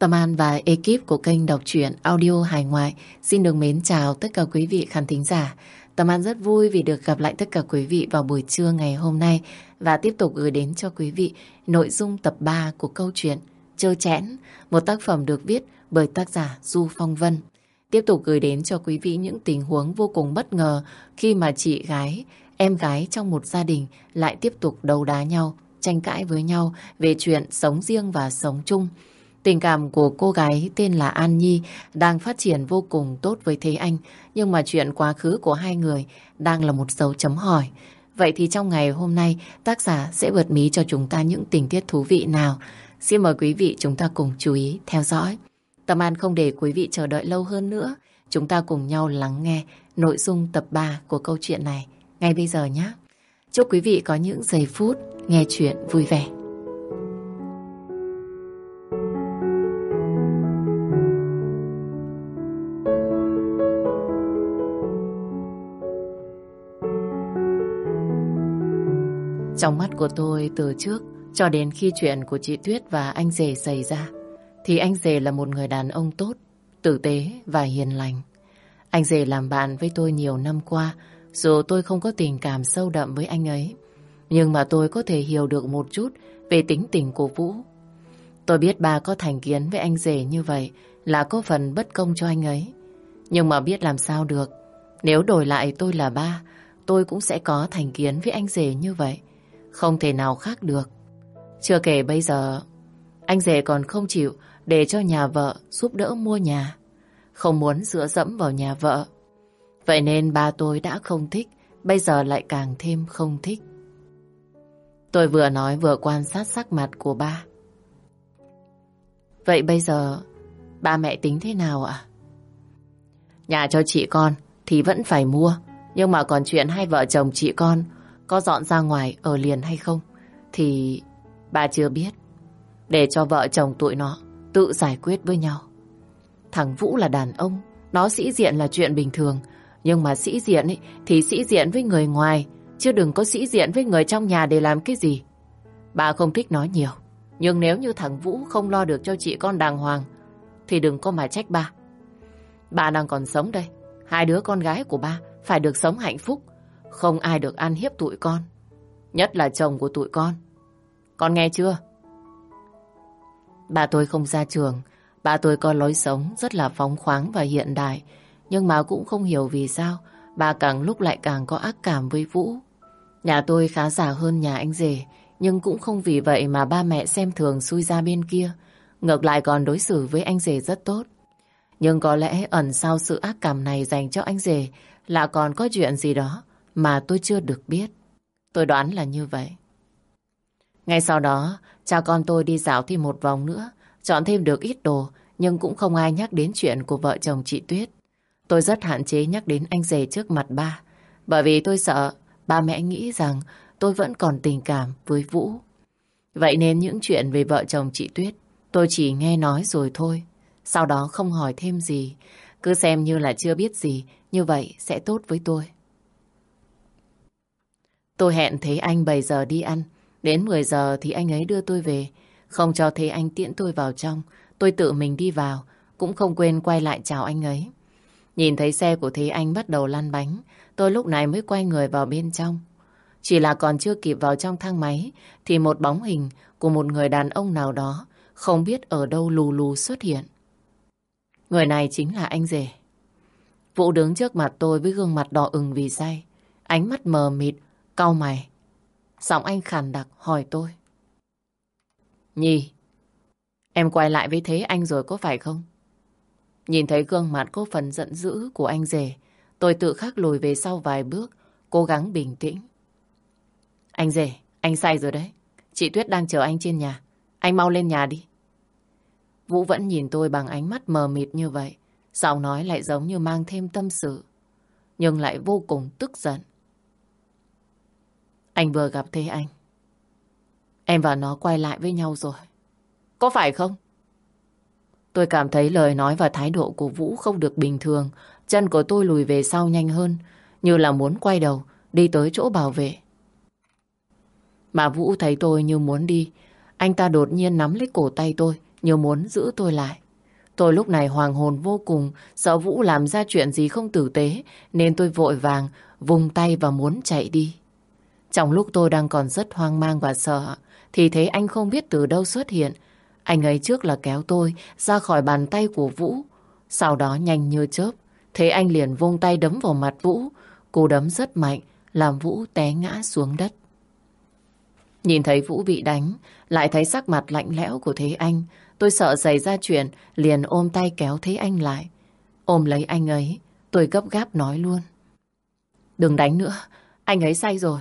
Tâm An và ekip của kênh đọc truyện audio Hải ngoại xin được mến chào tất cả quý vị khán thính giả. Tâm An rất vui vì được gặp lại tất cả quý vị vào buổi trưa ngày hôm nay và tiếp tục gửi đến cho quý vị nội dung tập 3 của câu chuyện Chơ Chẽn, một tác phẩm được viết bởi tác giả Du Phong Vân. Tiếp tục gửi đến cho quý vị những tình huống vô cùng bất ngờ khi mà chị gái, em gái trong một gia đình lại tiếp tục đấu đá nhau, tranh cãi với nhau về chuyện sống riêng và sống chung. Tình cảm của cô gái tên là An Nhi đang phát triển vô cùng tốt với Thế Anh, nhưng mà chuyện quá khứ của hai người đang là một dấu chấm hỏi. Vậy thì trong ngày hôm nay, tác giả sẽ bật mí cho chúng ta những tình tiết thú vị nào? Xin mời quý vị chúng ta cùng chú ý theo dõi. Tâm An không để quý vị chờ đợi lâu hơn nữa. Chúng ta cùng nhau lắng nghe nội dung tập 3 của câu chuyện này ngay bây giờ nhé. Chúc quý vị có những giây phút nghe chuyện vui vẻ. Trong mắt của tôi từ trước cho đến khi chuyện của chị Tuyết và anh rể xảy ra thì anh rể là một người đàn ông tốt, tử tế và hiền lành. Anh rể làm bạn với tôi nhiều năm qua dù tôi không có tình cảm sâu đậm với anh ấy nhưng mà tôi có thể hiểu được một chút về tính tình của Vũ. Tôi biết bà có thành kiến với anh rể như vậy là có phần bất công cho anh ấy. Nhưng mà biết làm sao được. Nếu đổi lại tôi là ba, tôi cũng sẽ có thành kiến với anh rể như vậy. Không thể nào khác được. Chưa kể bây giờ, anh rể còn không chịu để cho nhà vợ giúp đỡ mua nhà. Không muốn dựa dẫm vào nhà vợ. Vậy nên ba tôi đã không thích, bây giờ lại càng thêm không thích. Tôi vừa nói vừa quan sát sắc mặt của ba. Vậy bây giờ, ba mẹ tính thế nào ạ? Nhà cho chị con thì vẫn phải mua, nhưng mà còn chuyện hai vợ chồng chị con có dọn ra ngoài ở liền hay không thì bà chưa biết. Để cho vợ chồng tụi nó tự giải quyết với nhau. Thằng Vũ là đàn ông, nó sĩ diện là chuyện bình thường, nhưng mà sĩ diện ấy, thì sĩ diện với người ngoài, chứ đừng có sĩ diện với người trong nhà để làm cái gì. Bà không thích nói nhiều, nhưng nếu như thằng Vũ không lo được cho chị con đàng hoàng, thì đừng có mà trách bà. Bà đang còn sống đây, hai đứa con gái của ba phải được sống hạnh phúc, không ai được ăn hiếp tụi con. Nhất là chồng của tụi con. Con nghe chưa? Bà tôi không ra trường, bà tôi có lối sống rất là phóng khoáng và hiện đại, nhưng mà cũng không hiểu vì sao bà càng lúc lại càng có ác cảm với Vũ. Nhà tôi khá giả hơn nhà anh rể, nhưng cũng không vì vậy mà ba mẹ xem thường xui ra bên kia. Ngược lại còn đối xử với anh rể rất tốt. Nhưng có lẽ ẩn sau sự ác cảm này dành cho anh rể là còn có chuyện gì đó mà tôi chưa được biết. Tôi đoán là như vậy. Ngay sau đó, cha con tôi đi dạo thêm một vòng nữa, chọn thêm được ít đồ, nhưng cũng không ai nhắc đến chuyện của vợ chồng chị Tuyết. Tôi rất hạn chế nhắc đến anh rể trước mặt ba, bởi vì tôi sợ ba mẹ nghĩ rằng tôi vẫn còn tình cảm với Vũ. Vậy nên những chuyện về vợ chồng chị Tuyết, tôi chỉ nghe nói rồi thôi. Sau đó không hỏi thêm gì, cứ xem như là chưa biết gì, như vậy sẽ tốt với tôi. Tôi hẹn thấy anh 7 giờ đi ăn, đến 10 giờ thì anh ấy đưa tôi về, không cho thấy anh tiễn tôi vào trong, tôi tự mình đi vào, cũng không quên quay lại chào anh ấy. Nhìn thấy xe của Thế Anh bắt đầu lăn bánh, tôi lúc này mới quay người vào bên trong. Chỉ là còn chưa kịp vào trong thang máy, thì một bóng hình của một người đàn ông nào đó, không biết ở đâu lù lù xuất hiện. Người này chính là anh rể. Vũ đứng trước mặt tôi với gương mặt đỏ ửng vì say, ánh mắt mờ mịt, cau mày. Giọng anh khàn đặc hỏi tôi. Nhi, em quay lại với Thế Anh rồi có phải không? Nhìn thấy gương mặt có phần giận dữ của anh rể, tôi tự khắc lùi về sau vài bước, cố gắng bình tĩnh. Anh rể, anh say rồi đấy. Chị Tuyết đang chờ anh trên nhà. Anh mau lên nhà đi. Vũ vẫn nhìn tôi bằng ánh mắt mờ mịt như vậy. Giọng nói lại giống như mang thêm tâm sự. Nhưng lại vô cùng tức giận. Anh vừa gặp thấy Anh. Em và nó quay lại với nhau rồi. Có phải không? Tôi cảm thấy lời nói và thái độ của Vũ không được bình thường. Chân của tôi lùi về sau nhanh hơn, như là muốn quay đầu, đi tới chỗ bảo vệ. Mà Vũ thấy tôi như muốn đi, anh ta đột nhiên nắm lấy cổ tay tôi, như muốn giữ tôi lại. Tôi lúc này hoàng hồn vô cùng, sợ Vũ làm ra chuyện gì không tử tế, nên tôi vội vàng vùng tay và muốn chạy đi. Trong lúc tôi đang còn rất hoang mang và sợ, thì thấy anh không biết từ đâu xuất hiện. Anh ấy trước là kéo tôi ra khỏi bàn tay của Vũ, sau đó nhanh như chớp, thế anh liền vung tay đấm vào mặt Vũ, cú đấm rất mạnh, làm Vũ té ngã xuống đất. Nhìn thấy Vũ bị đánh, lại thấy sắc mặt lạnh lẽo của Thế Anh, tôi sợ xảy ra chuyện, liền ôm tay kéo Thế Anh lại. Ôm lấy anh ấy, tôi gấp gáp nói luôn. Đừng đánh nữa, anh ấy say rồi.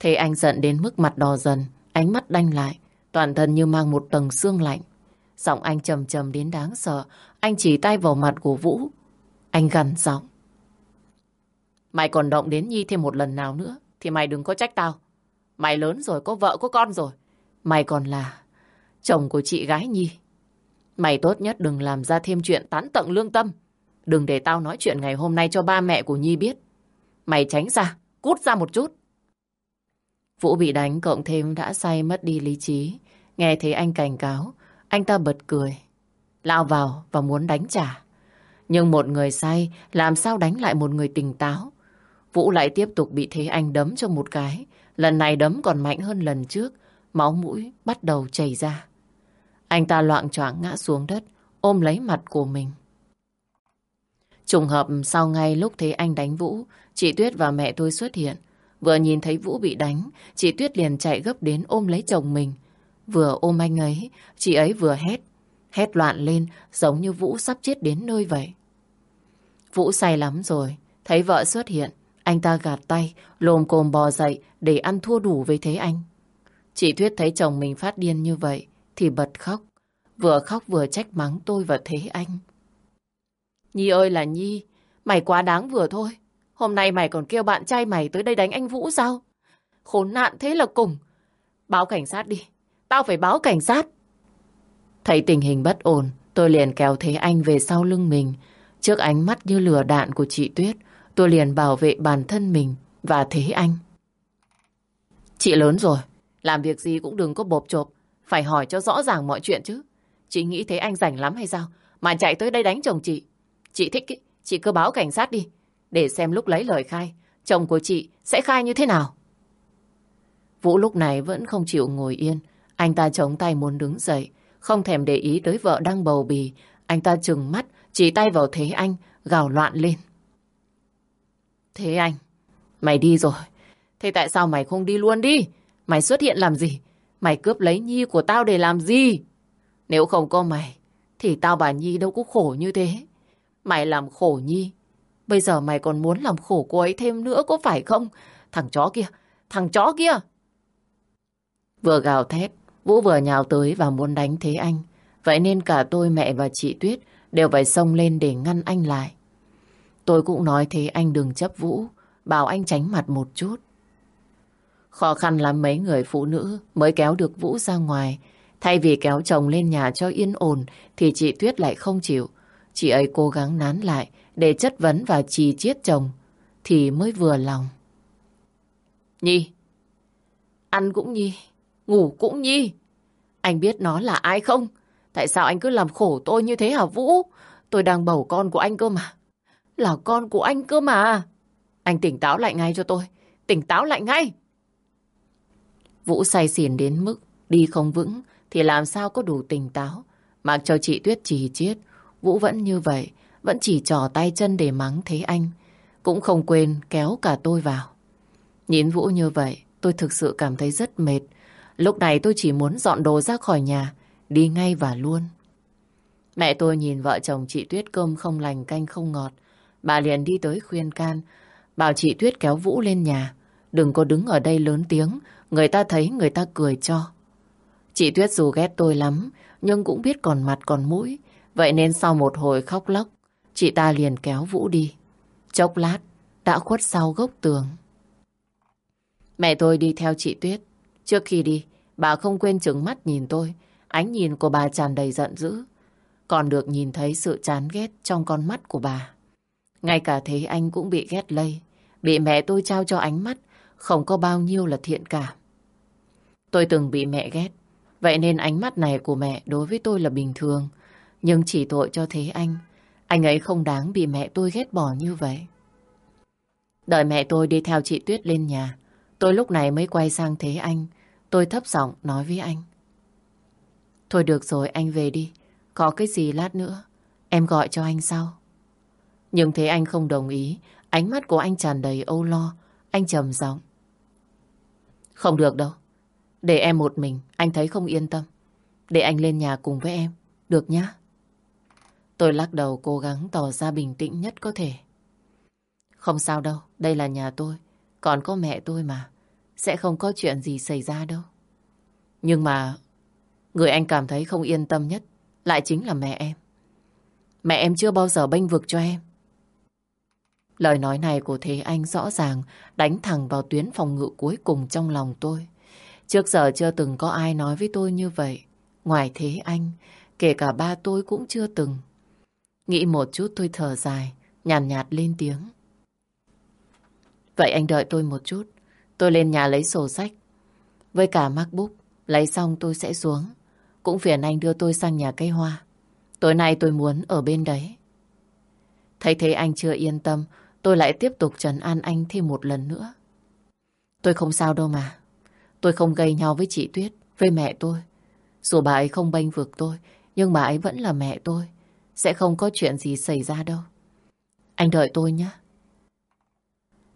Thế anh giận đến mức mặt đỏ dần, ánh mắt đanh lại, toàn thân như mang một tầng xương lạnh. Giọng anh trầm trầm đến đáng sợ, anh chỉ tay vào mặt của Vũ. Anh gằn giọng. Mày còn động đến Nhi thêm một lần nào nữa, thì mày đừng có trách tao. Mày lớn rồi, có vợ, có con rồi. Mày còn là chồng của chị gái Nhi. Mày tốt nhất đừng làm ra thêm chuyện tán tận lương tâm. Đừng để tao nói chuyện ngày hôm nay cho ba mẹ của Nhi biết. Mày tránh ra, cút ra một chút. Vũ bị đánh cộng thêm đã say mất đi lý trí. Nghe thấy anh cảnh cáo, anh ta bật cười. Lao vào và muốn đánh trả. Nhưng một người say làm sao đánh lại một người tỉnh táo. Vũ lại tiếp tục bị Thế Anh đấm cho một cái. Lần này đấm còn mạnh hơn lần trước. Máu mũi bắt đầu chảy ra. Anh ta loạn choạng ngã xuống đất, ôm lấy mặt của mình. Trùng hợp sau ngay lúc Thế Anh đánh Vũ, chị Tuyết và mẹ tôi xuất hiện. Vừa nhìn thấy Vũ bị đánh, chị Tuyết liền chạy gấp đến ôm lấy chồng mình. Vừa ôm anh ấy, chị ấy vừa hét. Hét loạn lên, giống như Vũ sắp chết đến nơi vậy. Vũ say lắm rồi, thấy vợ xuất hiện, anh ta gạt tay, lồm cồm bò dậy để ăn thua đủ với Thế Anh. Chị Tuyết thấy chồng mình phát điên như vậy, thì bật khóc. Vừa khóc vừa trách mắng tôi và Thế Anh. Nhi ơi là Nhi, mày quá đáng vừa thôi. Hôm nay mày còn kêu bạn trai mày tới đây đánh anh Vũ sao? Khốn nạn thế là cùng. Báo cảnh sát đi. Tao phải báo cảnh sát. Thấy tình hình bất ổn, tôi liền kéo Thế Anh về sau lưng mình. Trước ánh mắt như lửa đạn của chị Tuyết, tôi liền bảo vệ bản thân mình và Thế Anh. Chị lớn rồi, làm việc gì cũng đừng có bộp chộp, phải hỏi cho rõ ràng mọi chuyện chứ. Chị nghĩ Thế Anh rảnh lắm hay sao? Mà chạy tới đây đánh chồng chị. Chị thích ý, chị cứ báo cảnh sát đi, để xem lúc lấy lời khai, chồng của chị sẽ khai như thế nào. Vũ lúc này vẫn không chịu ngồi yên. Anh ta chống tay muốn đứng dậy, không thèm để ý tới vợ đang bầu bì. Anh ta trừng mắt, chỉ tay vào Thế Anh, gào loạn lên. Thế Anh, mày đi rồi. Thế tại sao mày không đi luôn đi? Mày xuất hiện làm gì? Mày cướp lấy Nhi của tao để làm gì? Nếu không có mày, thì tao bà Nhi đâu có khổ như thế. Mày làm khổ Nhi, Bây giờ mày còn muốn làm khổ cô ấy thêm nữa có phải không? Thằng chó kia, thằng chó kia. Vừa gào thét, Vũ vừa nhào tới và muốn đánh Thế Anh. Vậy nên cả tôi, mẹ và chị Tuyết đều phải xông lên để ngăn anh lại. Tôi cũng nói thế anh đừng chấp Vũ, bảo anh tránh mặt một chút. Khó khăn lắm mấy người phụ nữ mới kéo được Vũ ra ngoài. Thay vì kéo chồng lên nhà cho yên ổn thì chị Tuyết lại không chịu. Chị ấy cố gắng nán lại để chất vấn và trì chiết chồng thì mới vừa lòng. Nhi, ăn cũng Nhi, ngủ cũng Nhi. Anh biết nó là ai không? Tại sao anh cứ làm khổ tôi như thế hả Vũ? Tôi đang bầu con của anh cơ mà. Là con của anh cơ mà. Anh tỉnh táo lại ngay cho tôi. Tỉnh táo lại ngay. Vũ say xỉn đến mức đi không vững thì làm sao có đủ tỉnh táo. Mặc cho chị Tuyết trì chiết, Vũ vẫn như vậy, vẫn chỉ trò tay chân để mắng thế anh. Cũng không quên kéo cả tôi vào. Nhìn Vũ như vậy, tôi thực sự cảm thấy rất mệt. Lúc này tôi chỉ muốn dọn đồ ra khỏi nhà, đi ngay và luôn. Mẹ tôi nhìn vợ chồng chị Tuyết cơm không lành canh không ngọt. Bà liền đi tới khuyên can, bảo chị Tuyết kéo Vũ lên nhà. Đừng có đứng ở đây lớn tiếng, người ta thấy người ta cười cho. Chị Tuyết dù ghét tôi lắm, nhưng cũng biết còn mặt còn mũi. Vậy nên sau một hồi khóc lóc, Chị ta liền kéo Vũ đi. Chốc lát, đã khuất sau gốc tường. Mẹ tôi đi theo chị Tuyết. Trước khi đi, bà không quên trừng mắt nhìn tôi. Ánh nhìn của bà tràn đầy giận dữ. Còn được nhìn thấy sự chán ghét trong con mắt của bà. Ngay cả thế anh cũng bị ghét lây. Bị mẹ tôi trao cho ánh mắt, không có bao nhiêu là thiện cảm. Tôi từng bị mẹ ghét. Vậy nên ánh mắt này của mẹ đối với tôi là bình thường. Nhưng chỉ tội cho Thế Anh. Anh ấy không đáng bị mẹ tôi ghét bỏ như vậy. Đợi mẹ tôi đi theo chị Tuyết lên nhà. Tôi lúc này mới quay sang Thế Anh. Tôi thấp giọng nói với anh. Thôi được rồi, anh về đi. Có cái gì lát nữa, em gọi cho anh sau. Nhưng thế anh không đồng ý. Ánh mắt của anh tràn đầy âu lo. Anh trầm giọng. Không được đâu. Để em một mình, anh thấy không yên tâm. Để anh lên nhà cùng với em. Được nhá. Tôi lắc đầu cố gắng tỏ ra bình tĩnh nhất có thể. Không sao đâu, đây là nhà tôi. Còn có mẹ tôi mà. Sẽ không có chuyện gì xảy ra đâu. Nhưng mà người anh cảm thấy không yên tâm nhất lại chính là mẹ em. Mẹ em chưa bao giờ bênh vực cho em. Lời nói này của Thế Anh rõ ràng đánh thẳng vào tuyến phòng ngự cuối cùng trong lòng tôi. Trước giờ chưa từng có ai nói với tôi như vậy. Ngoài Thế Anh, kể cả ba tôi cũng chưa từng. Nghĩ một chút tôi thở dài, nhàn nhạt, nhạt lên tiếng. Vậy anh đợi tôi một chút. Tôi lên nhà lấy sổ sách. Với cả MacBook, lấy xong tôi sẽ xuống. Cũng phiền anh đưa tôi sang nhà cây hoa. Tối nay tôi muốn ở bên đấy. Thấy thế anh chưa yên tâm, tôi lại tiếp tục trần an anh thêm một lần nữa. Tôi không sao đâu mà. Tôi không gây nhau với chị Tuyết, với mẹ tôi. Dù bà ấy không bênh vực tôi, nhưng bà ấy vẫn là mẹ tôi. Sẽ không có chuyện gì xảy ra đâu. Anh đợi tôi nhé.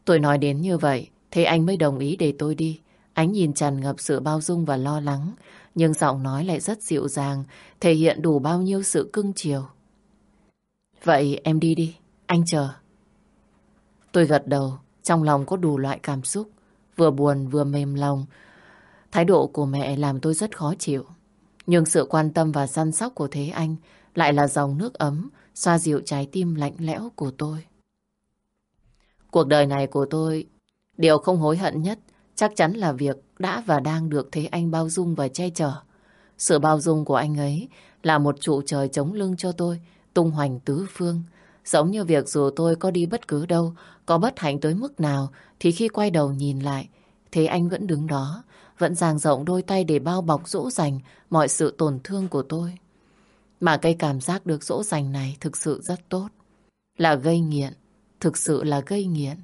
Tôi nói đến như vậy, thế anh mới đồng ý để tôi đi. Ánh nhìn tràn ngập sự bao dung và lo lắng, nhưng giọng nói lại rất dịu dàng, thể hiện đủ bao nhiêu sự cưng chiều. Vậy em đi đi, anh chờ. Tôi gật đầu, trong lòng có đủ loại cảm xúc, vừa buồn vừa mềm lòng. Thái độ của mẹ làm tôi rất khó chịu. Nhưng sự quan tâm và săn sóc của Thế Anh lại là dòng nước ấm, xoa dịu trái tim lạnh lẽo của tôi. Cuộc đời này của tôi, điều không hối hận nhất chắc chắn là việc đã và đang được Thế Anh bao dung và che chở. Sự bao dung của anh ấy là một trụ trời chống lưng cho tôi, tung hoành tứ phương. Giống như việc dù tôi có đi bất cứ đâu, có bất hạnh tới mức nào, thì khi quay đầu nhìn lại, Thế Anh vẫn đứng đó, vẫn dang rộng đôi tay để bao bọc dỗ dành mọi sự tổn thương của tôi. Mà cái cảm giác được dỗ dành này thực sự rất tốt. Là gây nghiện, thực sự là gây nghiện.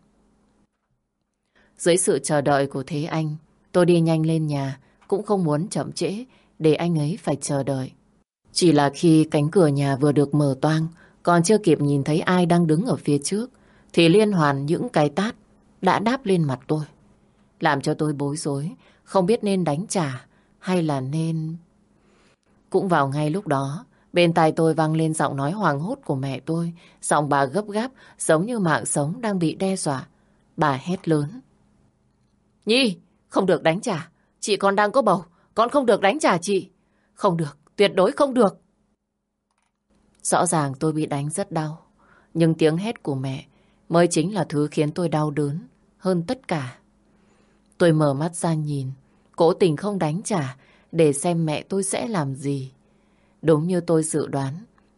Dưới sự chờ đợi của Thế Anh, tôi đi nhanh lên nhà, cũng không muốn chậm trễ để anh ấy phải chờ đợi. Chỉ là khi cánh cửa nhà vừa được mở toang, còn chưa kịp nhìn thấy ai đang đứng ở phía trước, thì liên hoàn những cái tát đã đáp lên mặt tôi. Làm cho tôi bối rối, không biết nên đánh trả hay là nên... Cũng vào ngay lúc đó, bên tai tôi vang lên giọng nói hoàng hốt của mẹ tôi, giọng bà gấp gáp giống như mạng sống đang bị đe dọa. Bà hét lớn. Nhi, không được đánh trả. Chị con đang có bầu, con không được đánh trả chị. Không được, tuyệt đối không được. Rõ ràng tôi bị đánh rất đau. Nhưng tiếng hét của mẹ mới chính là thứ khiến tôi đau đớn hơn tất cả. Tôi mở mắt ra nhìn, cố tình không đánh trả để xem mẹ tôi sẽ làm gì. Đúng như tôi dự đoán,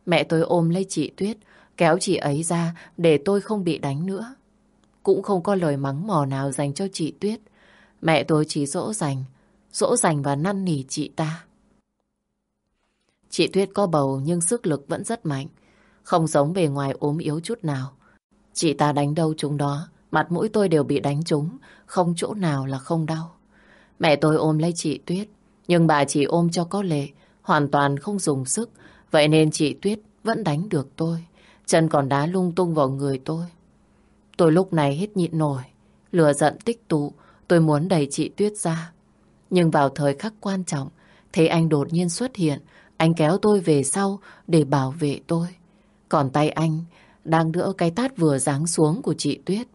mẹ tôi ôm lấy chị Tuyết, kéo chị ấy ra để tôi không bị đánh nữa. Cũng không có lời mắng mỏ nào dành cho chị Tuyết. Mẹ tôi chỉ dỗ dành, dỗ dành và năn nỉ chị ta. Chị Tuyết có bầu nhưng sức lực vẫn rất mạnh, không giống bề ngoài ốm yếu chút nào. Chị ta đánh đâu chúng đó, mặt mũi tôi đều bị đánh trúng, không chỗ nào là không đau. Mẹ tôi ôm lấy chị Tuyết, nhưng bà chỉ ôm cho có lệ, hoàn toàn không dùng sức, vậy nên chị Tuyết vẫn đánh được tôi. Chân còn đá lung tung vào người tôi. Tôi lúc này hết nhịn nổi, lửa giận tích tụ, Tôi muốn đẩy chị Tuyết ra. Nhưng vào thời khắc quan trọng, thấy anh đột nhiên xuất hiện, anh kéo tôi về sau để bảo vệ tôi. Còn tay anh đang đỡ cái tát vừa giáng xuống của chị Tuyết.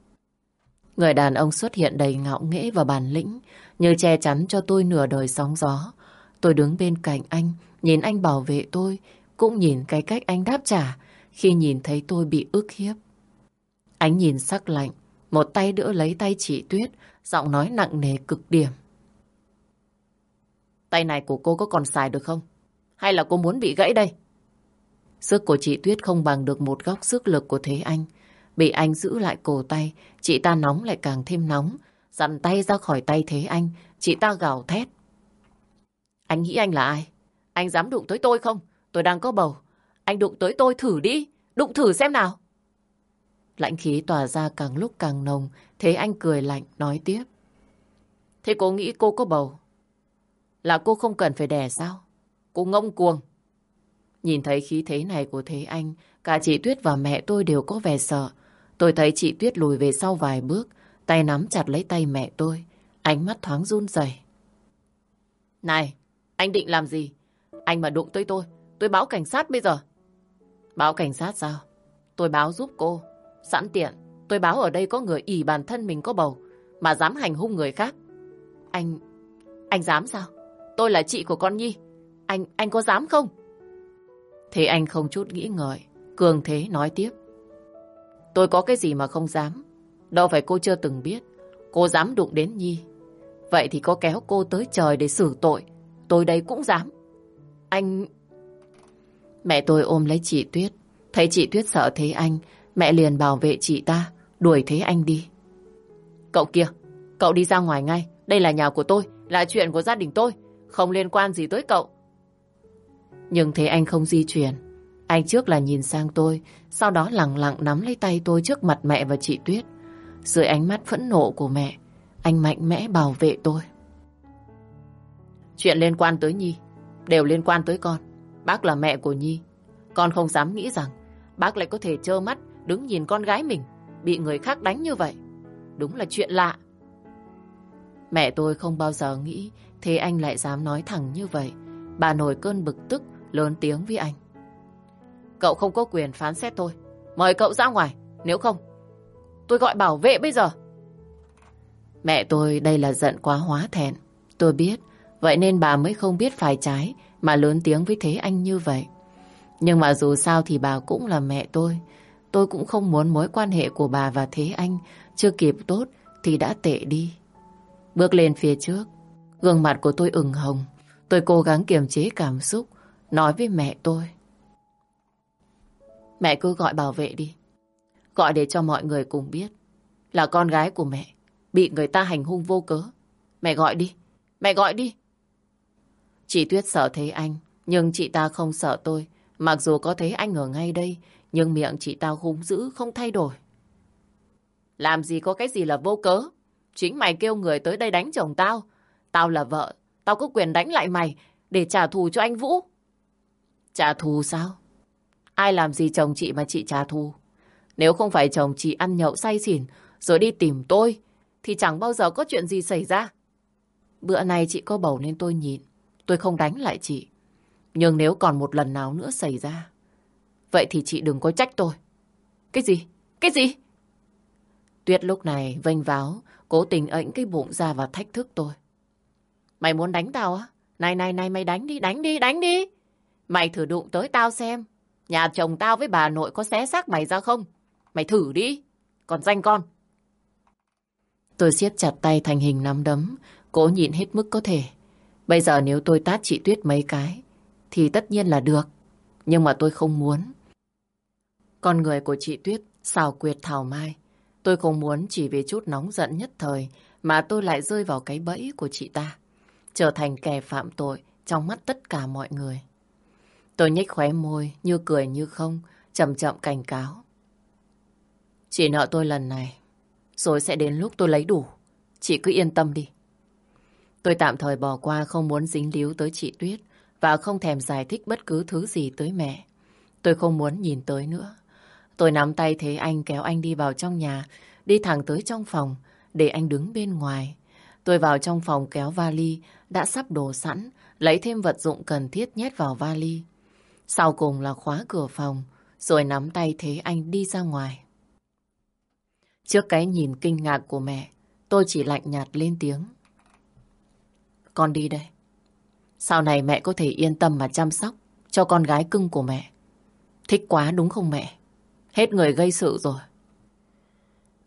Người đàn ông xuất hiện đầy ngạo nghễ và bản lĩnh, như che chắn cho tôi nửa đời sóng gió. Tôi đứng bên cạnh anh, nhìn anh bảo vệ tôi, cũng nhìn cái cách anh đáp trả khi nhìn thấy tôi bị ức hiếp. Anh nhìn sắc lạnh, một tay đỡ lấy tay chị Tuyết, giọng nói nặng nề cực điểm. Tay này của cô có còn xài được không? Hay là cô muốn bị gãy đây? Sức của chị Tuyết không bằng được một góc sức lực của Thế Anh. Bị anh giữ lại cổ tay, chị ta nóng lại càng thêm nóng. Dặn tay ra khỏi tay Thế Anh, chị ta gào thét. Anh nghĩ anh là ai? Anh dám đụng tới tôi không? Tôi đang có bầu. Anh đụng tới tôi thử đi. Đụng thử xem nào. lạnh khí tỏa ra càng lúc càng nồng. Thế anh cười lạnh nói tiếp. Thế cô nghĩ cô có bầu? Là cô không cần phải đẻ sao? Cô ngông cuồng. Nhìn thấy khí thế này của Thế Anh, cả chị Tuyết và mẹ tôi đều có vẻ sợ. Tôi thấy chị Tuyết lùi về sau vài bước, tay nắm chặt lấy tay mẹ tôi, ánh mắt thoáng run rẩy. Này, anh định làm gì? Anh mà đụng tới tôi, tôi báo cảnh sát bây giờ. Báo cảnh sát sao? Tôi báo giúp cô. Sẵn tiện, tôi báo ở đây có người ỉ bản thân mình có bầu, mà dám hành hung người khác. Anh... anh dám sao? Tôi là chị của con Nhi. Anh... anh có dám không? Thế anh không chút nghĩ ngợi, cường thế nói tiếp. Tôi có cái gì mà không dám. Đâu phải cô chưa từng biết. Cô dám đụng đến Nhi. Vậy thì có kéo cô tới trời để xử tội. Tôi đây cũng dám. Anh... Mẹ tôi ôm lấy chị Tuyết. Thấy chị Tuyết sợ thế anh, mẹ liền bảo vệ chị ta, đuổi thế anh đi. Cậu kia, cậu đi ra ngoài ngay. Đây là nhà của tôi, là chuyện của gia đình tôi. Không liên quan gì tới cậu. Nhưng thế anh không di chuyển. Anh trước là nhìn sang tôi, sau đó lặng lặng nắm lấy tay tôi trước mặt mẹ và chị Tuyết. Dưới ánh mắt phẫn nộ của mẹ, anh mạnh mẽ bảo vệ tôi. Chuyện liên quan tới Nhi, đều liên quan tới con. Bác là mẹ của Nhi. Con không dám nghĩ rằng bác lại có thể trơ mắt đứng nhìn con gái mình bị người khác đánh như vậy. Đúng là chuyện lạ. Mẹ tôi không bao giờ nghĩ thế anh lại dám nói thẳng như vậy. Bà nổi cơn bực tức, lớn tiếng với anh. Cậu không có quyền phán xét tôi. Mời cậu ra ngoài, nếu không, tôi gọi bảo vệ bây giờ. Mẹ tôi đây là giận quá hóa thẹn. Tôi biết, vậy nên bà mới không biết phải trái mà lớn tiếng với Thế Anh như vậy. Nhưng mà dù sao thì bà cũng là mẹ tôi. Tôi cũng không muốn mối quan hệ của bà và Thế Anh chưa kịp tốt thì đã tệ đi. Bước lên phía trước, gương mặt của tôi ửng hồng. Tôi cố gắng kiềm chế cảm xúc, nói với mẹ tôi. Mẹ cứ gọi bảo vệ đi. Gọi để cho mọi người cùng biết là con gái của mẹ bị người ta hành hung vô cớ. Mẹ gọi đi, mẹ gọi đi. Chị Tuyết sợ thấy anh, nhưng chị ta không sợ tôi. Mặc dù có thấy anh ở ngay đây, nhưng miệng chị ta hung dữ không thay đổi. Làm gì có cái gì là vô cớ. Chính mày kêu người tới đây đánh chồng tao. Tao là vợ, tao có quyền đánh lại mày để trả thù cho anh Vũ. Trả thù sao? Ai làm gì chồng chị mà chị trả thù? Nếu không phải chồng chị ăn nhậu say xỉn rồi đi tìm tôi thì chẳng bao giờ có chuyện gì xảy ra. Bữa nay chị có bầu nên tôi nhịn. Tôi không đánh lại chị. Nhưng nếu còn một lần nào nữa xảy ra vậy thì chị đừng có trách tôi. Cái gì? Cái gì? Tuyết lúc này vênh váo cố tình ệnh cái bụng ra và thách thức tôi. Mày muốn đánh tao á? Này này này mày đánh đi, đánh đi, đánh đi. Mày thử đụng tới tao xem. Nhà chồng tao với bà nội có xé xác mày ra không? Mày thử đi. Còn danh con. Tôi siết chặt tay thành hình nắm đấm, cố nhịn hết mức có thể. Bây giờ nếu tôi tát chị Tuyết mấy cái, thì tất nhiên là được. Nhưng mà tôi không muốn. Con người của chị Tuyết xào quyệt thảo mai. Tôi không muốn chỉ vì chút nóng giận nhất thời mà tôi lại rơi vào cái bẫy của chị ta. Trở thành kẻ phạm tội trong mắt tất cả mọi người. Tôi nhếch khóe môi, như cười như không, chậm chậm cảnh cáo. Chị nợ tôi lần này, rồi sẽ đến lúc tôi lấy đủ. Chị cứ yên tâm đi. Tôi tạm thời bỏ qua không muốn dính líu tới chị Tuyết và không thèm giải thích bất cứ thứ gì tới mẹ. Tôi không muốn nhìn tới nữa. Tôi nắm tay thế anh kéo anh đi vào trong nhà, đi thẳng tới trong phòng để anh đứng bên ngoài. Tôi vào trong phòng kéo vali, đã sắp đồ sẵn, lấy thêm vật dụng cần thiết nhét vào vali. Sau cùng là khóa cửa phòng, rồi nắm tay thế anh đi ra ngoài. Trước cái nhìn kinh ngạc của mẹ, tôi chỉ lạnh nhạt lên tiếng. Con đi đây. Sau này mẹ có thể yên tâm mà chăm sóc cho con gái cưng của mẹ. Thích quá đúng không mẹ? Hết người gây sự rồi.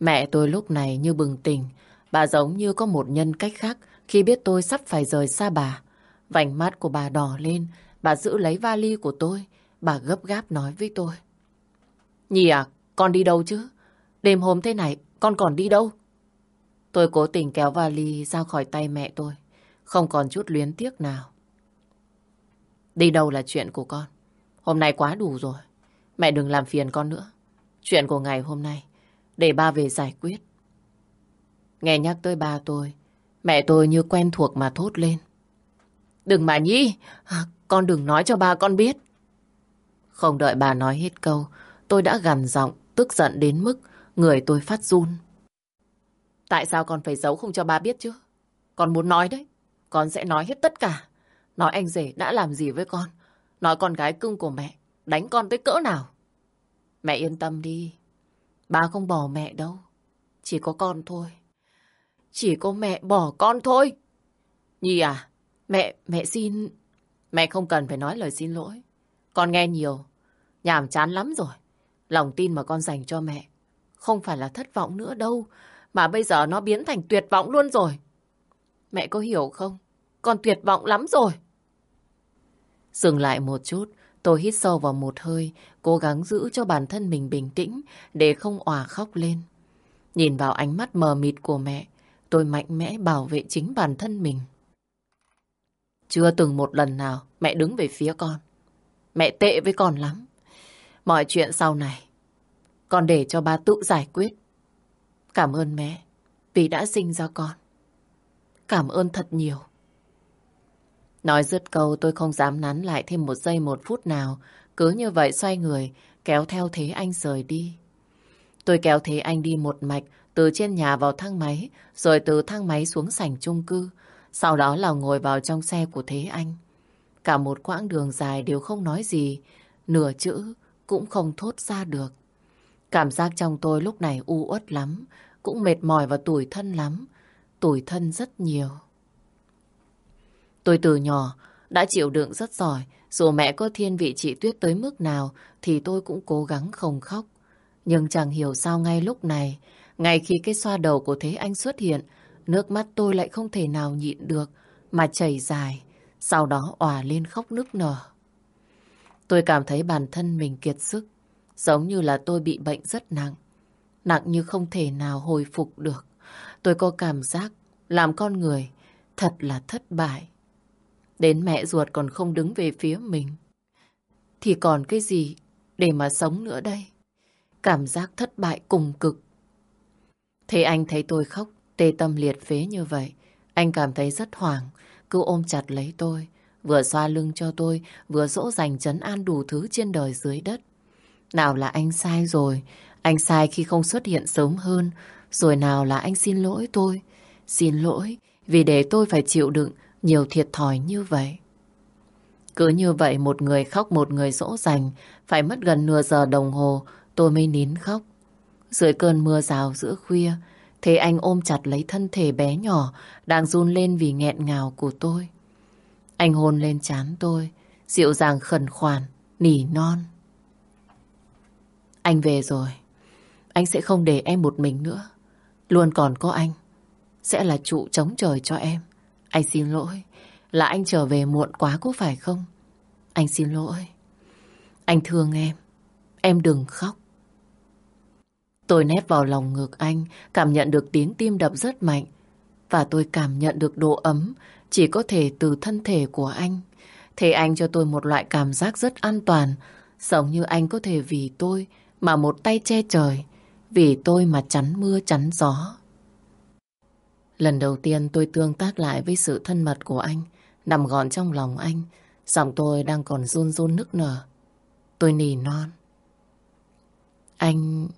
Mẹ tôi lúc này như bừng tỉnh, bà giống như có một nhân cách khác khi biết tôi sắp phải rời xa bà. Vành mắt của bà đỏ lên, bà giữ lấy vali của tôi, bà gấp gáp nói với tôi. Nhi à, con đi đâu chứ? Đêm hôm thế này, con còn đi đâu? Tôi cố tình kéo vali ra khỏi tay mẹ tôi, không còn chút luyến tiếc nào. Đi đâu là chuyện của con. Hôm nay quá đủ rồi. Mẹ đừng làm phiền con nữa. Chuyện của ngày hôm nay, để ba về giải quyết. Nghe nhắc tới ba tôi, mẹ tôi như quen thuộc mà thốt lên. Đừng mà nhi, con đừng nói cho ba con biết. Không đợi bà nói hết câu, tôi đã gằn giọng, tức giận đến mức người tôi phát run. Tại sao con phải giấu không cho ba biết chứ? Con muốn nói đấy, con sẽ nói hết tất cả. Nói anh rể đã làm gì với con. Nói con gái cưng của mẹ, đánh con tới cỡ nào. Mẹ yên tâm đi, ba không bỏ mẹ đâu. Chỉ có con thôi. Chỉ có mẹ bỏ con thôi. Nhi à, mẹ, mẹ xin... Mẹ không cần phải nói lời xin lỗi. Con nghe nhiều, nhàm chán lắm rồi. Lòng tin mà con dành cho mẹ không phải là thất vọng nữa đâu, mà bây giờ nó biến thành tuyệt vọng luôn rồi. Mẹ có hiểu không? Con tuyệt vọng lắm rồi. Dừng lại một chút, tôi hít sâu vào một hơi, cố gắng giữ cho bản thân mình bình tĩnh để không òa khóc lên. Nhìn vào ánh mắt mờ mịt của mẹ, tôi mạnh mẽ bảo vệ chính bản thân mình. Chưa từng một lần nào mẹ đứng về phía con. Mẹ tệ với con lắm. Mọi chuyện sau này, con để cho ba tự giải quyết. Cảm ơn mẹ vì đã sinh ra con. Cảm ơn thật nhiều. Nói dứt câu tôi không dám nán lại thêm một giây một phút nào. Cứ như vậy xoay người, kéo theo Thế Anh rời đi. Tôi kéo Thế Anh đi một mạch, từ trên nhà vào thang máy, rồi từ thang máy xuống sảnh chung cư. Sau đó là ngồi vào trong xe của Thế Anh. Cả một quãng đường dài đều không nói gì, nửa chữ cũng không thốt ra được. Cảm giác trong tôi lúc này u uất lắm, cũng mệt mỏi và tủi thân lắm, tủi thân rất nhiều. Tôi từ nhỏ đã chịu đựng rất giỏi, dù mẹ có thiên vị chị Tuyết tới mức nào thì tôi cũng cố gắng không khóc. Nhưng chẳng hiểu sao ngay lúc này, ngay khi cái xoa đầu của Thế Anh xuất hiện, nước mắt tôi lại không thể nào nhịn được mà chảy dài, sau đó òa lên khóc nức nở. Tôi cảm thấy bản thân mình kiệt sức, giống như là tôi bị bệnh rất nặng, nặng như không thể nào hồi phục được. Tôi có cảm giác làm con người thật là thất bại. Đến mẹ ruột còn không đứng về phía mình. Thì còn cái gì để mà sống nữa đây? Cảm giác thất bại cùng cực. Thế anh thấy tôi khóc, tê tâm liệt phế như vậy. Anh cảm thấy rất hoảng, cứ ôm chặt lấy tôi. Vừa xoa lưng cho tôi, vừa dỗ dành chấn an đủ thứ trên đời dưới đất. Nào là anh sai rồi, anh sai khi không xuất hiện sớm hơn, rồi nào là anh xin lỗi tôi. Xin lỗi vì để tôi phải chịu đựng nhiều thiệt thòi như vậy. Cứ như vậy một người khóc một người dỗ dành, phải mất gần nửa giờ đồng hồ tôi mới nín khóc. Dưới cơn mưa rào giữa khuya, thế anh ôm chặt lấy thân thể bé nhỏ đang run lên vì nghẹn ngào của tôi. Anh hôn lên chán tôi, dịu dàng khẩn khoản, nỉ non. Anh về rồi, anh sẽ không để em một mình nữa. Luôn còn có anh, sẽ là trụ chống trời cho em. Anh xin lỗi, là anh trở về muộn quá có phải không? Anh xin lỗi. Anh thương em, em đừng khóc. Tôi nép vào lòng ngực anh, cảm nhận được tiếng tim đập rất mạnh. Và tôi cảm nhận được độ ấm chỉ có thể từ thân thể của anh. Thế anh cho tôi một loại cảm giác rất an toàn, giống như anh có thể vì tôi mà một tay che trời, vì tôi mà chắn mưa chắn gió. Lần đầu tiên tôi tương tác lại với sự thân mật của anh, nằm gọn trong lòng anh, giọng tôi đang còn run run nức nở. Tôi nỉ non. Anh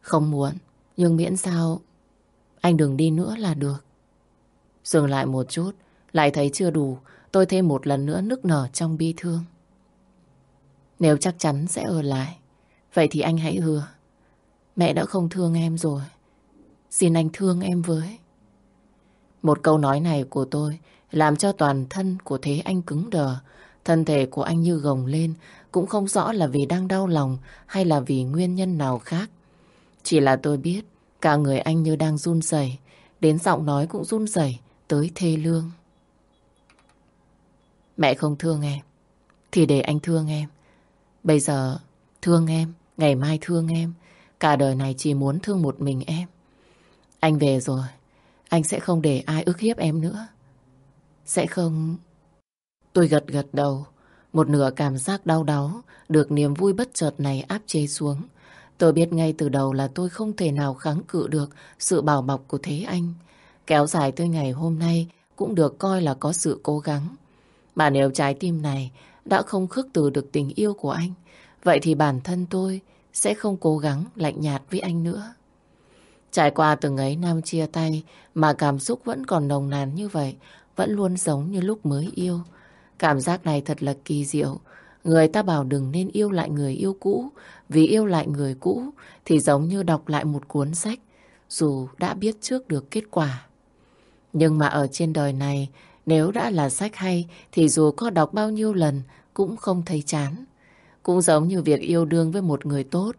không muốn, nhưng miễn sao anh đừng đi nữa là được. Dừng lại một chút, lại thấy chưa đủ, tôi thêm một lần nữa nức nở trong bi thương. Nếu chắc chắn sẽ ở lại, vậy thì anh hãy hứa. Mẹ đã không thương em rồi. Xin anh thương em với. Một câu nói này của tôi làm cho toàn thân của Thế Anh cứng đờ. Thân thể của anh như gồng lên, cũng không rõ là vì đang đau lòng hay là vì nguyên nhân nào khác. Chỉ là tôi biết cả người anh như đang run rẩy, đến giọng nói cũng run rẩy tới thê lương. Mẹ không thương em, thì để anh thương em. Bây giờ thương em, ngày mai thương em, cả đời này chỉ muốn thương một mình em. Anh về rồi, anh sẽ không để ai ức hiếp em nữa. Sẽ không... Tôi gật gật đầu, Một nửa cảm giác đau đớn được niềm vui bất chợt này áp chế xuống. Tôi biết ngay từ đầu là tôi không thể nào kháng cự được sự bảo bọc của Thế Anh. Kéo dài tới ngày hôm nay cũng được coi là có sự cố gắng. Mà nếu trái tim này đã không khước từ được tình yêu của anh, vậy thì bản thân tôi sẽ không cố gắng lạnh nhạt với anh nữa. Trải qua từng ấy năm chia tay mà cảm xúc vẫn còn nồng nàn như vậy, vẫn luôn giống như lúc mới yêu. Cảm giác này thật là kỳ diệu. Người ta bảo đừng nên yêu lại người yêu cũ, vì yêu lại người cũ thì giống như đọc lại một cuốn sách, dù đã biết trước được kết quả. Nhưng mà ở trên đời này, nếu đã là sách hay thì dù có đọc bao nhiêu lần cũng không thấy chán. Cũng giống như việc yêu đương với một người tốt,